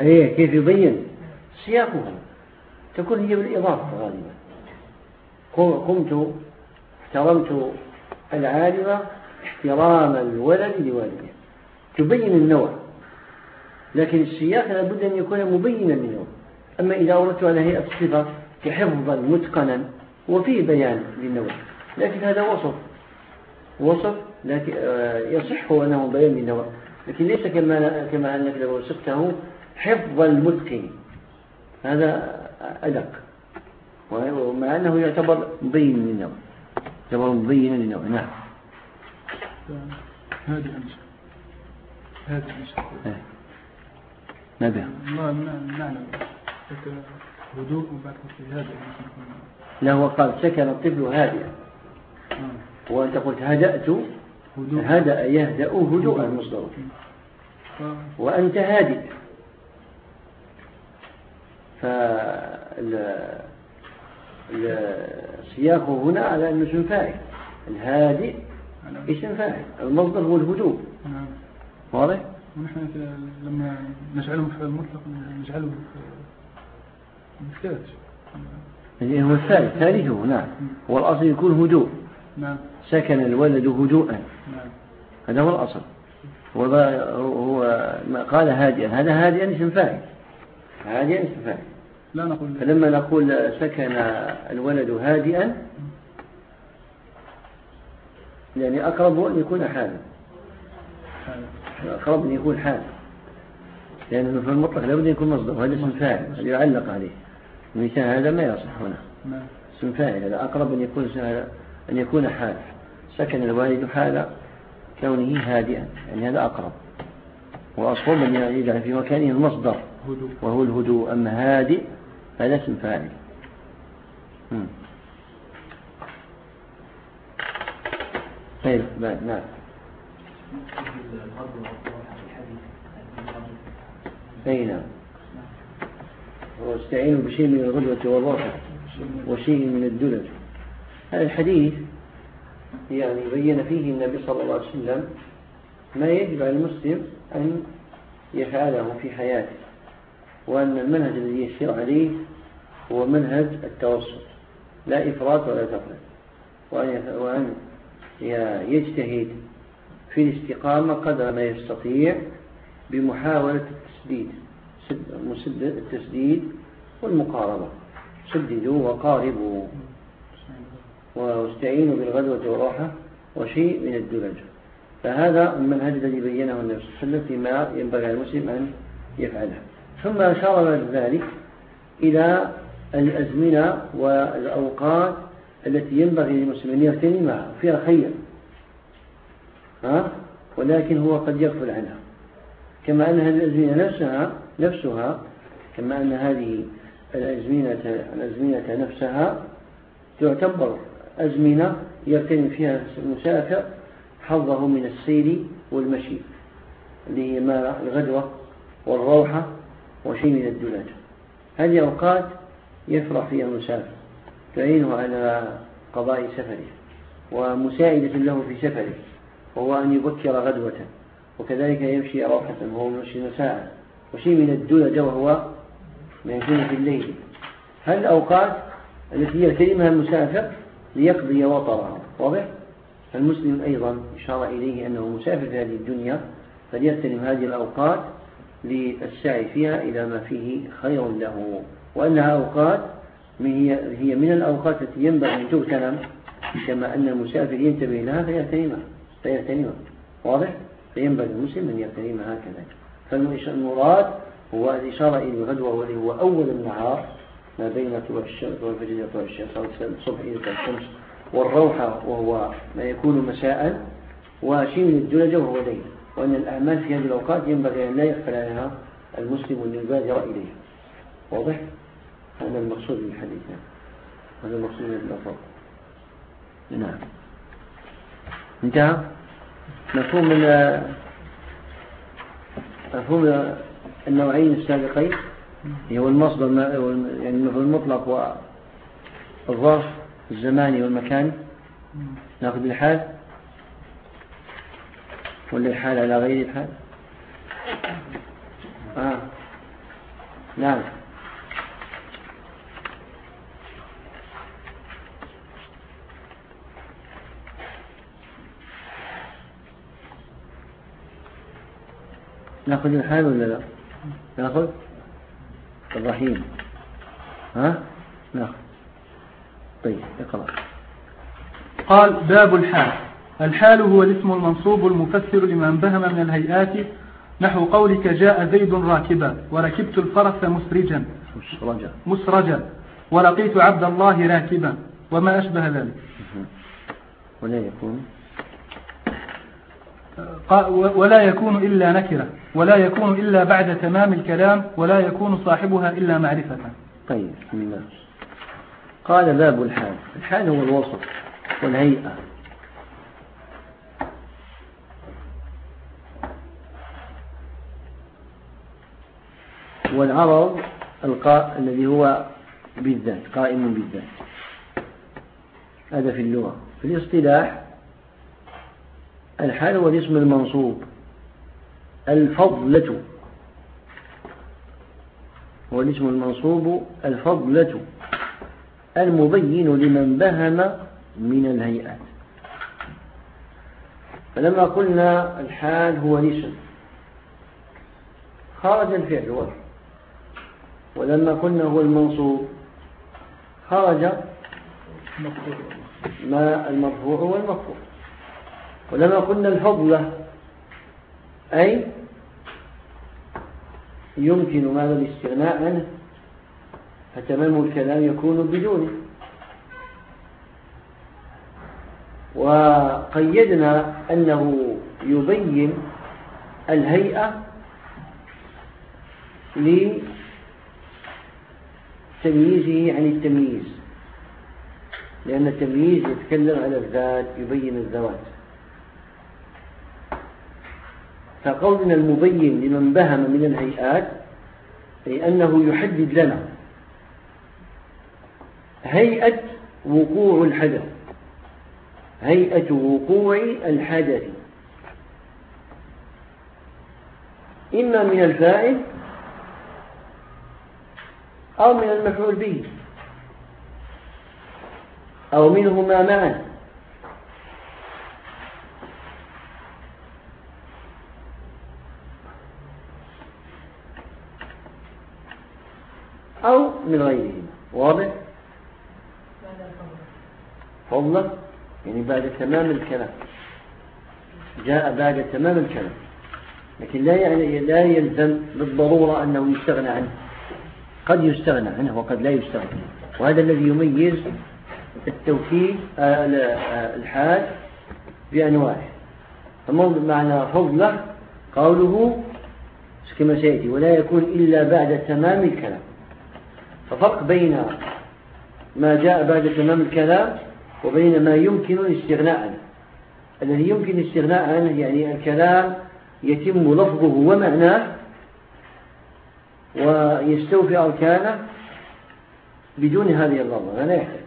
إيه كيف يبين؟ سياقه. تكون هي بالإضافة غالبا. قمت احترمت العالم احترام الولد لوالده تبين النوع. لكن السياق لابد أن يكون مبينا للنوع. أما إذا أردت على هيئة الصفة كحفظا متقنا وفيه بيان للنوع لكن هذا وصف. وصف لكن آه، يصح أنه بيان للنوع لكن ليس كما كما أنك لو وصفته حفظ المتقن هذا أدق. ومع أنه يعتبر مبين للنوع يعتبر مبينا للنوع نعم. هذه هذه أنشاء إيه. ما بها ما لك هدوء. لا هو قال سكن الطفل هادئا آه. وأنت قلت هدأت هدوء هدأ يهدأ هدوءا مصدره آه. وأنت هادئ فال السياق هنا على أنه اسم فاعل الهادئ اسم فاعل المصدر هو الهدوء نعم واضح؟ ونحن في- لما نجعله مفعول مطلق نجعله مثلات اللي هو الثالث ثالثه نعم هو الأصل يكون هدوء. نعم. سكن الولد هدوءا. نعم. هذا هو الأصل. هو قال هادئا. هذا هادئا اسم فاعل. هادئا اسم فاعل. لا نقول فلما نقول سكن الولد هادئا يعني أقرب أن يكون حالا. أقرب أن يكون حالا. لأنه في المطلق لابد أن يكون مصدر. وهذا اسم فاعل. يعلق عليه. المثال هذا ما يصح هنا. نعم. اسم فاعل هذا أقرب أن يكون أن يكون حال. سكن الوالد حال كونه هادئا يعني هذا أقرب. وأصوب أن يجعل في مكانه المصدر. وهو الهدوء. أما هادئ هذا اسم فاعل. طيب بعد نعم. أي نعم. واستعينوا بشيء من الغدوة والروحة وشيء من الدلج هذا الحديث يعني بين فيه النبي صلى الله عليه وسلم ما يجب على المسلم أن يفعله في حياته وأن المنهج الذي يسير عليه هو منهج التوسط لا إفراط ولا تفرط وأن يجتهد في الاستقامة قدر ما يستطيع بمحاولة التسديد. مسدد التسديد والمقاربة. سددوا وقاربوا. واستعينوا بالغدوة والراحة وشيء من الدلج فهذا المنهج الذي بينه النبي صلى الله عليه وسلم فيما ينبغي المسلم أن يفعله. ثم أشار بعد ذلك إلى الأزمنة والأوقات التي ينبغي للمسلم أن يغتنمها فيها خير ها؟ ولكن هو قد يغفل عنها. كما أن هذه الأزمنة نفسها نفسها كما أن هذه الأزمنة, الأزمنة نفسها تعتبر أزمنة يغتنم فيها المسافر حظه من السير والمشي اللي هي ما الغدوة والروحة وشيء من الدلاج هذه أوقات يفرح فيها المسافر تعينه على قضاء سفره ومساعدة له في سفره وهو أن يبكر غدوة. وكذلك يمشي روحة وهو يمشي مساء. وشيء من الدلج وهو ما يكون في الليل. هذه الأوقات التي يغتنمها المسافر ليقضي وطره واضح؟ فالمسلم أيضا إشار إليه أنه مسافر في هذه الدنيا فليغتنم هذه الأوقات للسعي فيها إلى ما فيه خير له. وأنها أوقات هي من الأوقات التي ينبغي أن تغتنم كما أن المسافر ينتبه لها فيغتنمها فيغتنمها واضح؟ فينبغي المسلم أن يغتنمها هكذا. فالمراد هو الإشارة إلى الغدوة واللي هو أول النهار ما بين طلوع الشمس والفجر إلى طلوع الشمس أو الصبح إلى طلوع الشمس والروحة وهو ما يكون مساء وشيء من الدلجة وهو ليل. وأن الأعمال في هذه الأوقات ينبغي أن لا يغفل عنها المسلم أن يبادر إليها. واضح؟ هذا المقصود من الحديث. هذا المقصود من الأفضل نعم. انتهى؟ مفهوم مفهوم النوعين السابقين هو المصدر يعني المطلق والظرف الزماني والمكاني. ناخذ الحال. ولا الحال على غير الحال؟ آه. نعم. ناخذ الحال ولا لا؟ ناخذ؟ الرحيم. ها؟ ناخذ. طيب اقرأ. قال باب الحال. الحال هو الاسم المنصوب المفسر لما انبهم من الهيئات. نحو قولك جاء زيد راكبا وركبت الفرس مسرجا. مسرجا. مسرجا. ولقيت عبد الله راكبا. وما أشبه ذلك. ولا يكون. ولا يكون إلا نكرة ولا يكون إلا بعد تمام الكلام ولا يكون صاحبها إلا معرفة. طيب بسم الله. قال باب الحال. الحال هو الوصف والهيئة. والعرض القاء الذي هو بالذات قائم بالذات. هذا في اللغة. في الاصطلاح الحال هو الاسم المنصوب. الفضلة. هو الاسم المنصوب الفضلة. المبين لمن بهم من الهيئات. فلما قلنا الحال هو الاسم خرج الفعل وجه ولما قلنا هو المنصوب خرج ما المرفوع والمرفوع ولما قلنا الفضلة أي يمكن ماذا الاستغناء عنه؟ فتمام الكلام يكون بدونه وقيدنا أنه يبين الهيئة لتمييزه عن التمييز لأن التمييز يتكلم على الذات يبين الذوات. فقولنا المبين لمن بهم من الهيئات أي أنه يحدد لنا هيئة وقوع الحدث هيئة وقوع الحدث. إما من الفاعل أو من المفعول به أو منهما معا أو من غيرهما. واضح؟ فضلا يعني بعد تمام الكلام. جاء بعد تمام الكلام. لكن لا يعني لا يلزم بالضرورة أنه يستغنى عنه. قد يستغنى عنه وقد لا يستغنى وهذا الذي يميز التوكيد آه، آه، الحال بأنواعه. فمعنى فضلة قوله كما سيأتي ولا يكون إلا بعد تمام الكلام. ففرق بين ما جاء بعد تمام الكلام وبين ما يمكن الاستغناء عنه. الذي يمكن الاستغناء عنه يعني الكلام يتم لفظه ومعناه ويستوفي أركانه بدون هذه اللفظة لا يحتاج.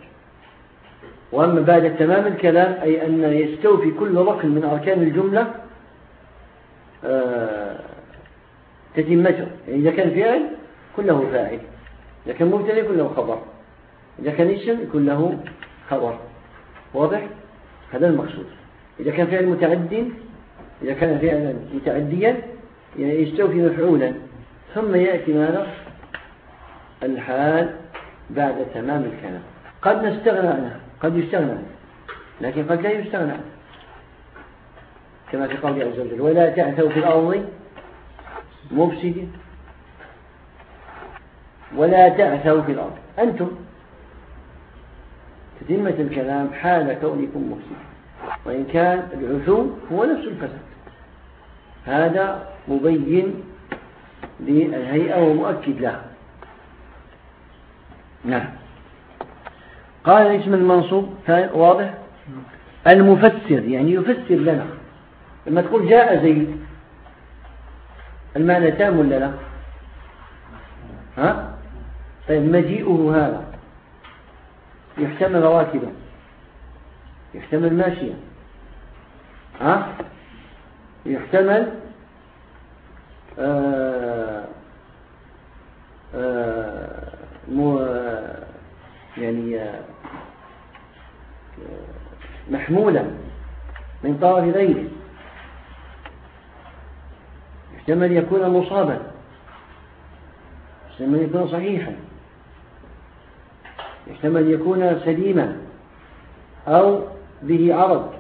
وأما بعد تمام الكلام أي أن يستوفي كل ركن من أركان الجملة آه، تتمته يعني إذا كان فعل كله فاعل. إذا كان مبتدا يكون له خبر. إذا كان اسم يكون له خبر. واضح؟ هذا المقصود. إذا كان فعل متعد إذا كان فعلا متعديا يعني يستوفي مفعولا. ثم يأتي ماذا؟ الحال بعد تمام الكلام. قد نستغنى عنها. قد يستغنى عنها. لكن قد لا يستغنى عنها. كما في قول عز وجل ولا تعثوا في الأرض مفسدين. ولا تعثوا في الأرض. أنتم تتمة الكلام حال كونكم مفسدين وإن كان العثو هو نفس الفساد. هذا مبين للهيئة ومؤكد لها. نعم. قال الاسم المنصوب واضح؟ المفسر يعني يفسر لنا. لما تقول جاء زيد المعنى تام ولا لا؟ ها؟ طيب مجيئه هذا. يحتمل راكبا يحتمل ماشيا. ها؟ يحتمل آه آه مو يعني آه محمولا من طرف غيره. يحتمل يكون مصابا. يحتمل يكون صحيحا. يحتمل يكون سليما أو به عرض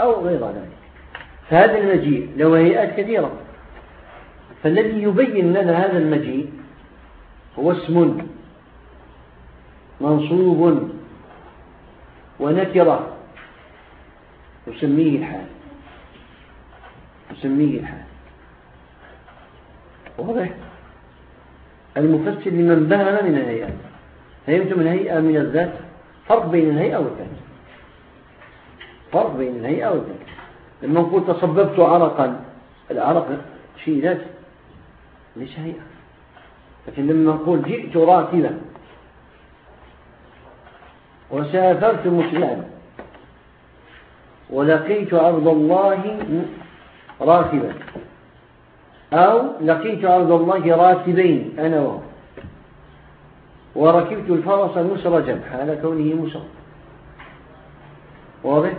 أو غير ذلك. فهذا المجيء له هيئات كثيرة. فالذي يبين لنا هذا المجيء هو اسم منصوب ونكرة. نسميه الحال. نسميه الحال. واضح؟ المفسر لمن بهم من الهيئات. فهمتم الهيئة من الذات؟ فرق بين الهيئة والذات. فرق بين الهيئة والذات. لما نقول تصببت عرقا العرق شيء ذات ليش هيئة. لكن لما نقول جئت راكبا وسافرت مسلما ولقيت عبد الله راكبا أو لقيت عبد الله راكبين أنا وهو. وركبت الفرس مسرجا حال كونه مسرج واضح؟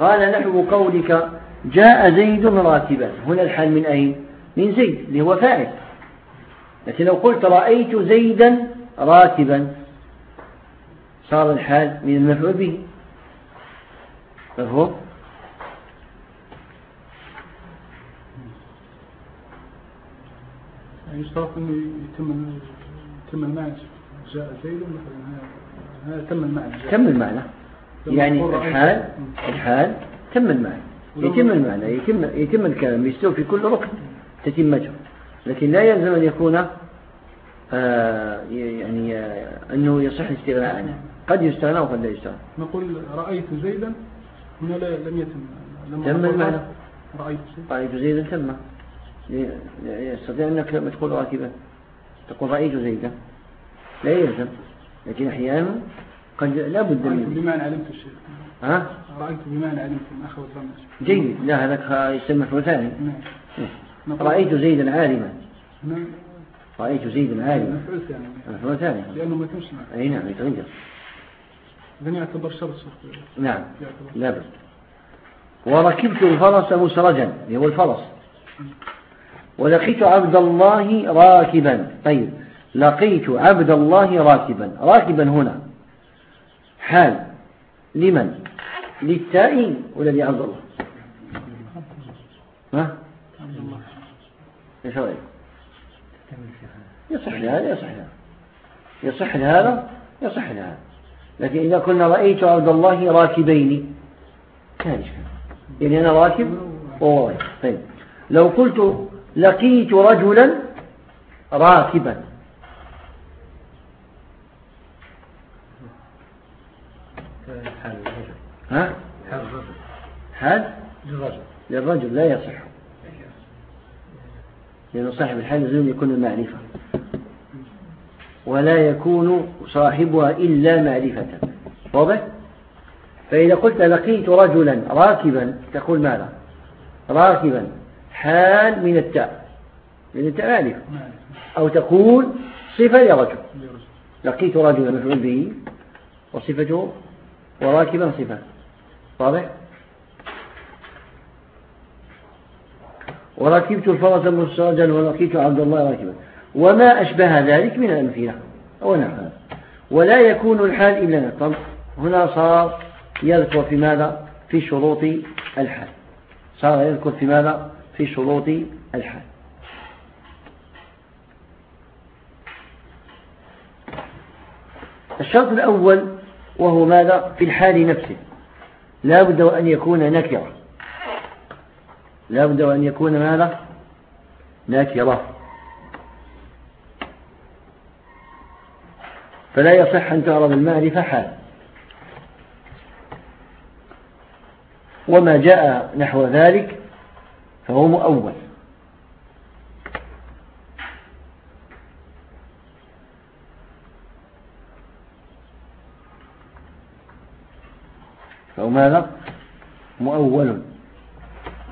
قال نحو قولك جاء زيد راكبا. هنا الحال من أين؟ من زيد اللي هو فاعل. لكن لو قلت رأيت زيدا راكبا صار الحال من المفعول به. مفهوم؟ يعني يشترط إنه يتم يتم المعنى. جاء زيد مثلا تم المعنى. تم المعنى. يعني الحال. الحال تم المعنى. يتم المعنى. يتم يتم الكلام. يستوي في كل ركن. تتمته لكن لا يلزم أن يكون آه يعني آه أنه يصح الاستغناء عنه قد يستغنى وقد لا يستغنى. نقول رأيت زيدا هنا لا- لم يتم. تم المعنى. رأيت زيدا. رأيت زيدا تم. يستطيع أنك تقول راكبا تقول رأيت زيدا. لا يلزم لكن أحيانا قد لا بد من بمعنى علمت الشيء ها؟ رأيت بمعنى علمت من أخذ الرمز جيد. لا هذاك يسمى ثاني نعم. نقول- رأيت زيدا عالما. هنا رأيت زيدا عالما. مفعول ثاني. مفعول ثاني. لأنه ما معه أي نعم يتغير. إذن يعتبر شرط شرط نعم. لا بد. وركبت الفرس مسرجا هو الفرس. ولقيت عبد الله راكبا. طيب لقيت عبد الله راكبا. راكبا هنا. حال. لمن؟ للتائي ولا لعبد الله؟ ها؟ إيش رايك يصح لهذا يصح لهذا. يصح لهذا يصح لهذا. لكن إذا كنا رأيت عبد الله راكبين كان يعني أنا راكب وهو راكب طيب. لو قلت لقيت رجلا راكبا. ها؟ حال للرجل للرجل لا يصح. لأن صاحب الحال لازم يكون المعرفة. ولا يكون صاحبها إلا معرفة. واضح؟ فإذا قلت لقيت رجلا راكبا تقول ماذا؟ راكبا. حال من التاء. من التاء نعم أو تقول صفة لرجل. لقيت رجلا مفعول به وصفته وراكبا صفة. واضح؟ وركبت الفرس مسرجا ولقيت عبد الله راكبا. وما أشبه ذلك من الأمثلة. أو هذا. ولا يكون الحال إلا نقم هنا صار يذكر في ماذا؟ في شروط الحال. صار يذكر في ماذا؟ في شروط الحال الشرط الأول وهو ماذا؟ في الحال نفسه. لا بد أن يكون نكرة لا بد أن يكون ماذا؟ نكرة فلا يصح أن تعرض المعرفة حال وما جاء نحو ذلك فهو مؤول. فهو ماذا؟ مؤول.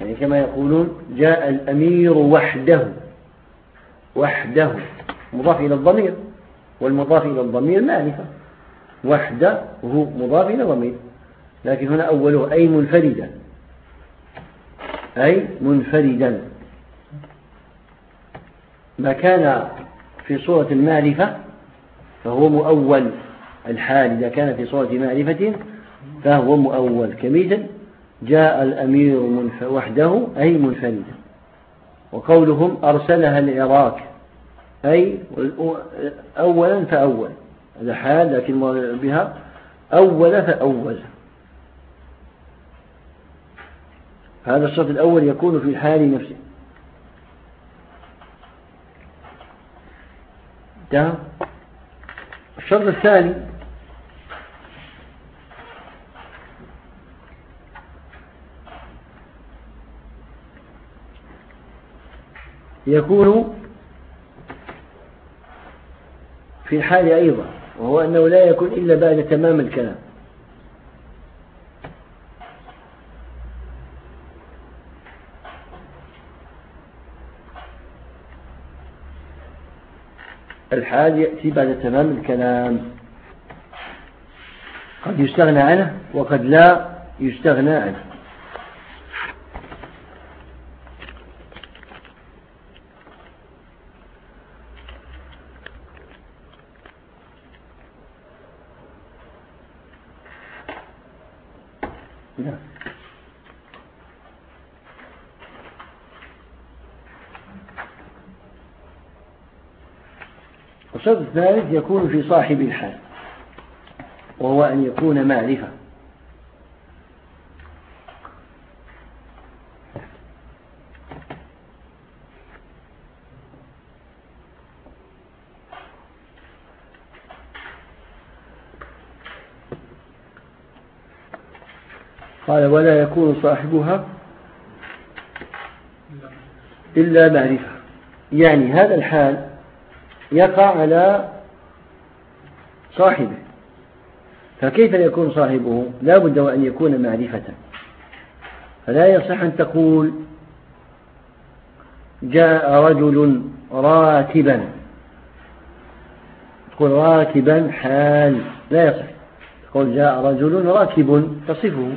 يعني كما يقولون جاء الأمير وحده. وحده. مضاف إلى الضمير. والمضاف إلى الضمير معرفة وحده مضاف إلى ضمير. لكن هنا أوله أي منفردا أي منفردا. ما كان في صورة المعرفة فهو مؤول. الحال إذا كان في صورة معرفة فهو مؤول. كمثل جاء الأمير. وحده أي منفردا. وقولهم أرسلها العراق أي أولا فأول. هذا حال لكن بها أول فأول. هذا الشرط الأول يكون في الحال نفسه. ده الشرط الثاني يكون في الحال أيضا وهو أنه لا يكون إلا بعد تمام الكلام. الحال يأتي بعد تمام الكلام. قد يستغنى عنه وقد لا يستغنى عنه نعم الشرط الثالث يكون في صاحب الحال وهو أن يكون معرفة قال ولا يكون صاحبها إلا معرفة يعني هذا الحال يقع على صاحبه. فكيف يكون صاحبه؟ لا بد وأن يكون معرفة. فلا يصح أن تقول جاء رجل راكبا. تقول راكبا حال. لا يصح. تقول جاء رجل راكب تصفه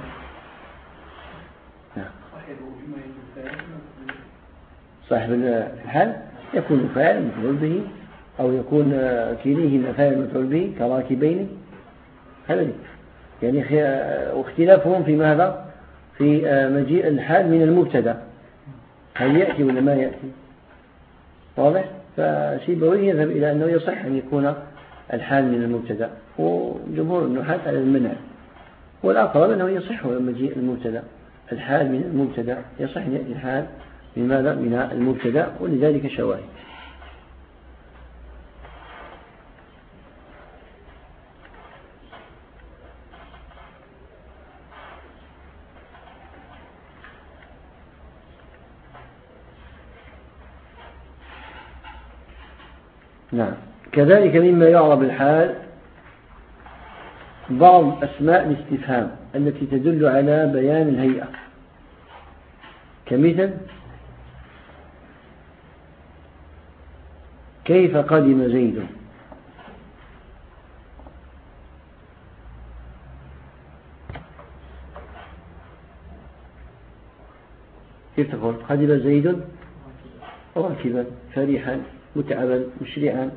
صاحب الحال يكون فاعل مفعول به. أو يكون كليهما فاعل مفعول به كراكبين. هذا يعني واختلافهم في ماذا؟ في مجيء الحال من المبتدا. هل يأتي ولا ما يأتي؟ واضح؟ فسيبويه يذهب إلى أنه يصح أن يكون الحال من المبتدا. وجمهور النحاة على المنع. والأقرب أنه يصح مجيء المبتدا. الحال من المبتدا. يصح أن يأتي الحال من ماذا من المبتدا. ولذلك شواهد. نعم. كذلك مما يعرب الحال بعض أسماء الاستفهام التي تدل على بيان الهيئة. كمثل كيف قدم زيد؟ كيف تقول؟ قدم زيد راكبا فرحا. متعبا مشرعا.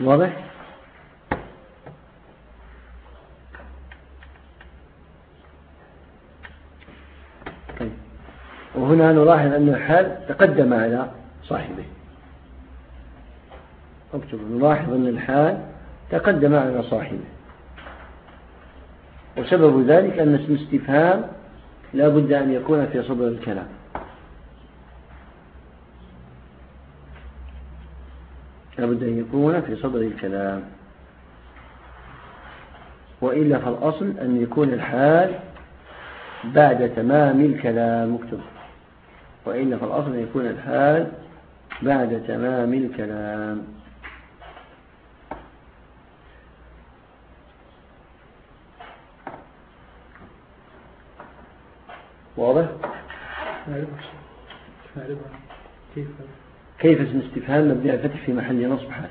واضح؟ طيب. وهنا نلاحظ أن الحال تقدم على صاحبه. أكتب نلاحظ أن الحال تقدم على صاحبه. وسبب ذلك أن اسم استفهام لا بد أن يكون في صدر الكلام. لا بد أن يكون في صدر الكلام. وإلا فالأصل أن يكون الحال بعد تمام الكلام. مكتوب وإلا فالأصل أن يكون الحال بعد تمام الكلام. واضح؟ كيف كيف اسم استفهام مبني على الفتح في محل نصب حال؟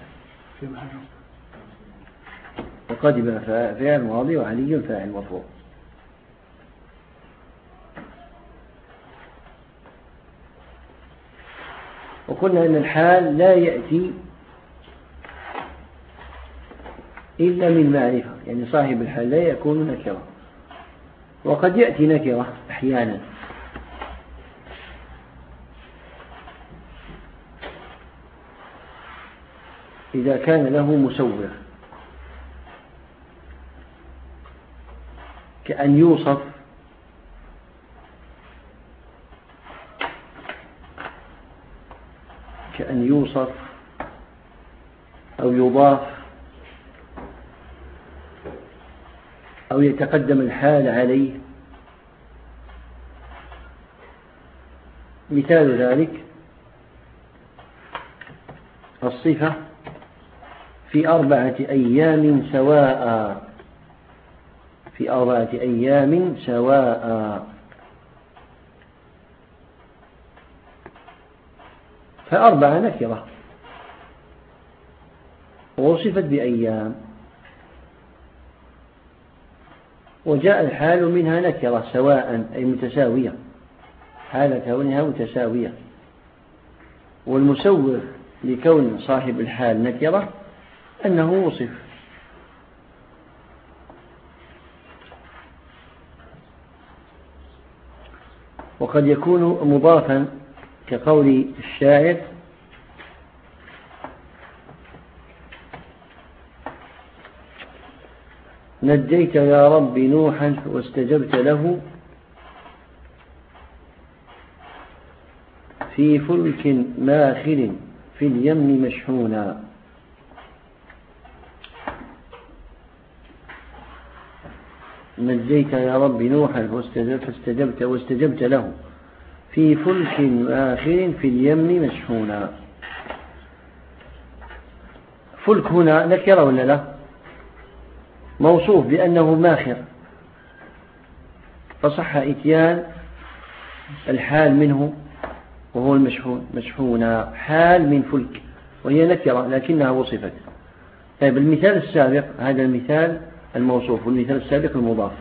في محل نصب وقدم فاعل ماضي وعلي فاعل مرفوع. وقلنا أن الحال لا يأتي إلا من معرفة يعني صاحب الحال لا يكون نكرة وقد يأتي نكرة أحيانا. إذا كان له مسوغ. كأن يوصف كأن يوصف أو يضاف أو يتقدم الحال عليه. مثال ذلك الصفة في أربعة أيام سواء في أربعة أيام سواء. فأربعة نكرة. وصفت بأيام. وجاء الحال منها نكرة سواء أي متساوية. حال كونها متساوية. والمسوغ لكون صاحب الحال نكرة أنه وصف. وقد يكون مضافا كقول الشاعر نجيت يا رب نوحا واستجبت له في فلك ماخر في اليم مشحونا. نجيت يا رب نوحا فاستجبت واستجبت له في فلك ماخر في اليم مشحونا. فلك هنا نكرة ولا لا؟ موصوف بأنه ماخر. فصح إتيان الحال منه وهو المشحون مشحونا حال من فلك. وهي نكرة لكنها وصفت. طيب المثال السابق هذا المثال الموصوف والمثال السابق المضاف.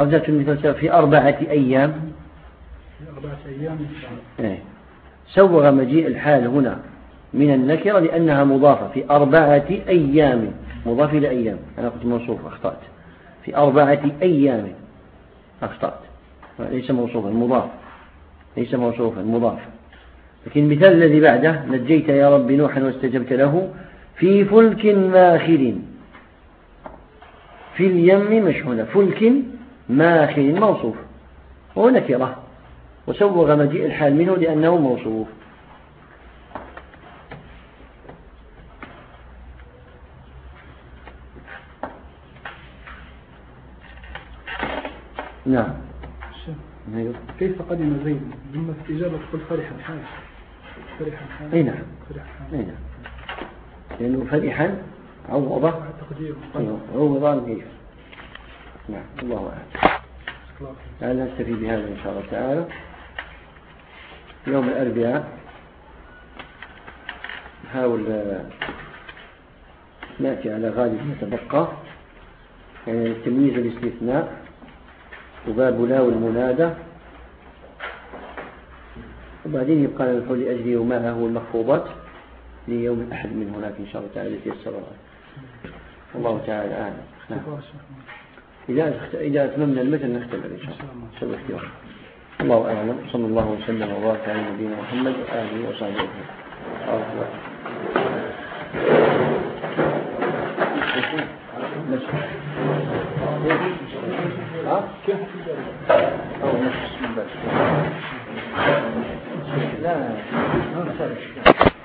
أرجعت المثال السابق في أربعة أيام. في أربعة أيام. إيه. سوغ مجيء الحال هنا من النكرة لأنها مضافة في أربعة أيام. مضاف إلى أيام. أنا قلت موصوف أخطأت. في أربعة أيام أخطأت. ليس موصوفا مضاف. ليس موصوفا مضاف. لكن المثال الذي بعده نجيت يا رب نوحا واستجبت له في فلك ماخر في اليم مشحونة فلك ماخر موصوف. هو نكرة. وسوغ مجيء الحال منه لأنه موصوف. نعم. أيوه. كيف قدم زيد؟ ثم استجابة قل فرح الحال فرح الحال أي نعم. فرح أي نعم. لأنه فرحا عوض. أيوه، عوض كيف نعم. الله أعلم. لعل نكتفي بهذا إن شاء الله تعالى. يوم الأربعاء نحاول آه، نأتي على غالب ما تبقى يعني تمييز الاستثناء. وباب لا والمنادى وبعدين يبقى لنا الحول لأجله ومعه المخفوضات ليوم الأحد من هناك إن شاء الله تعالى يتيسر الله تعالى أعلم. نعم. إذا إذا أتممنا المثل نختبر إن شاء الله. نسوي اختبار الله أعلم. صلى الله وسلم وبارك على نبينا محمد وآله وصحبه أجمعين. كيف أو مش بس لا ما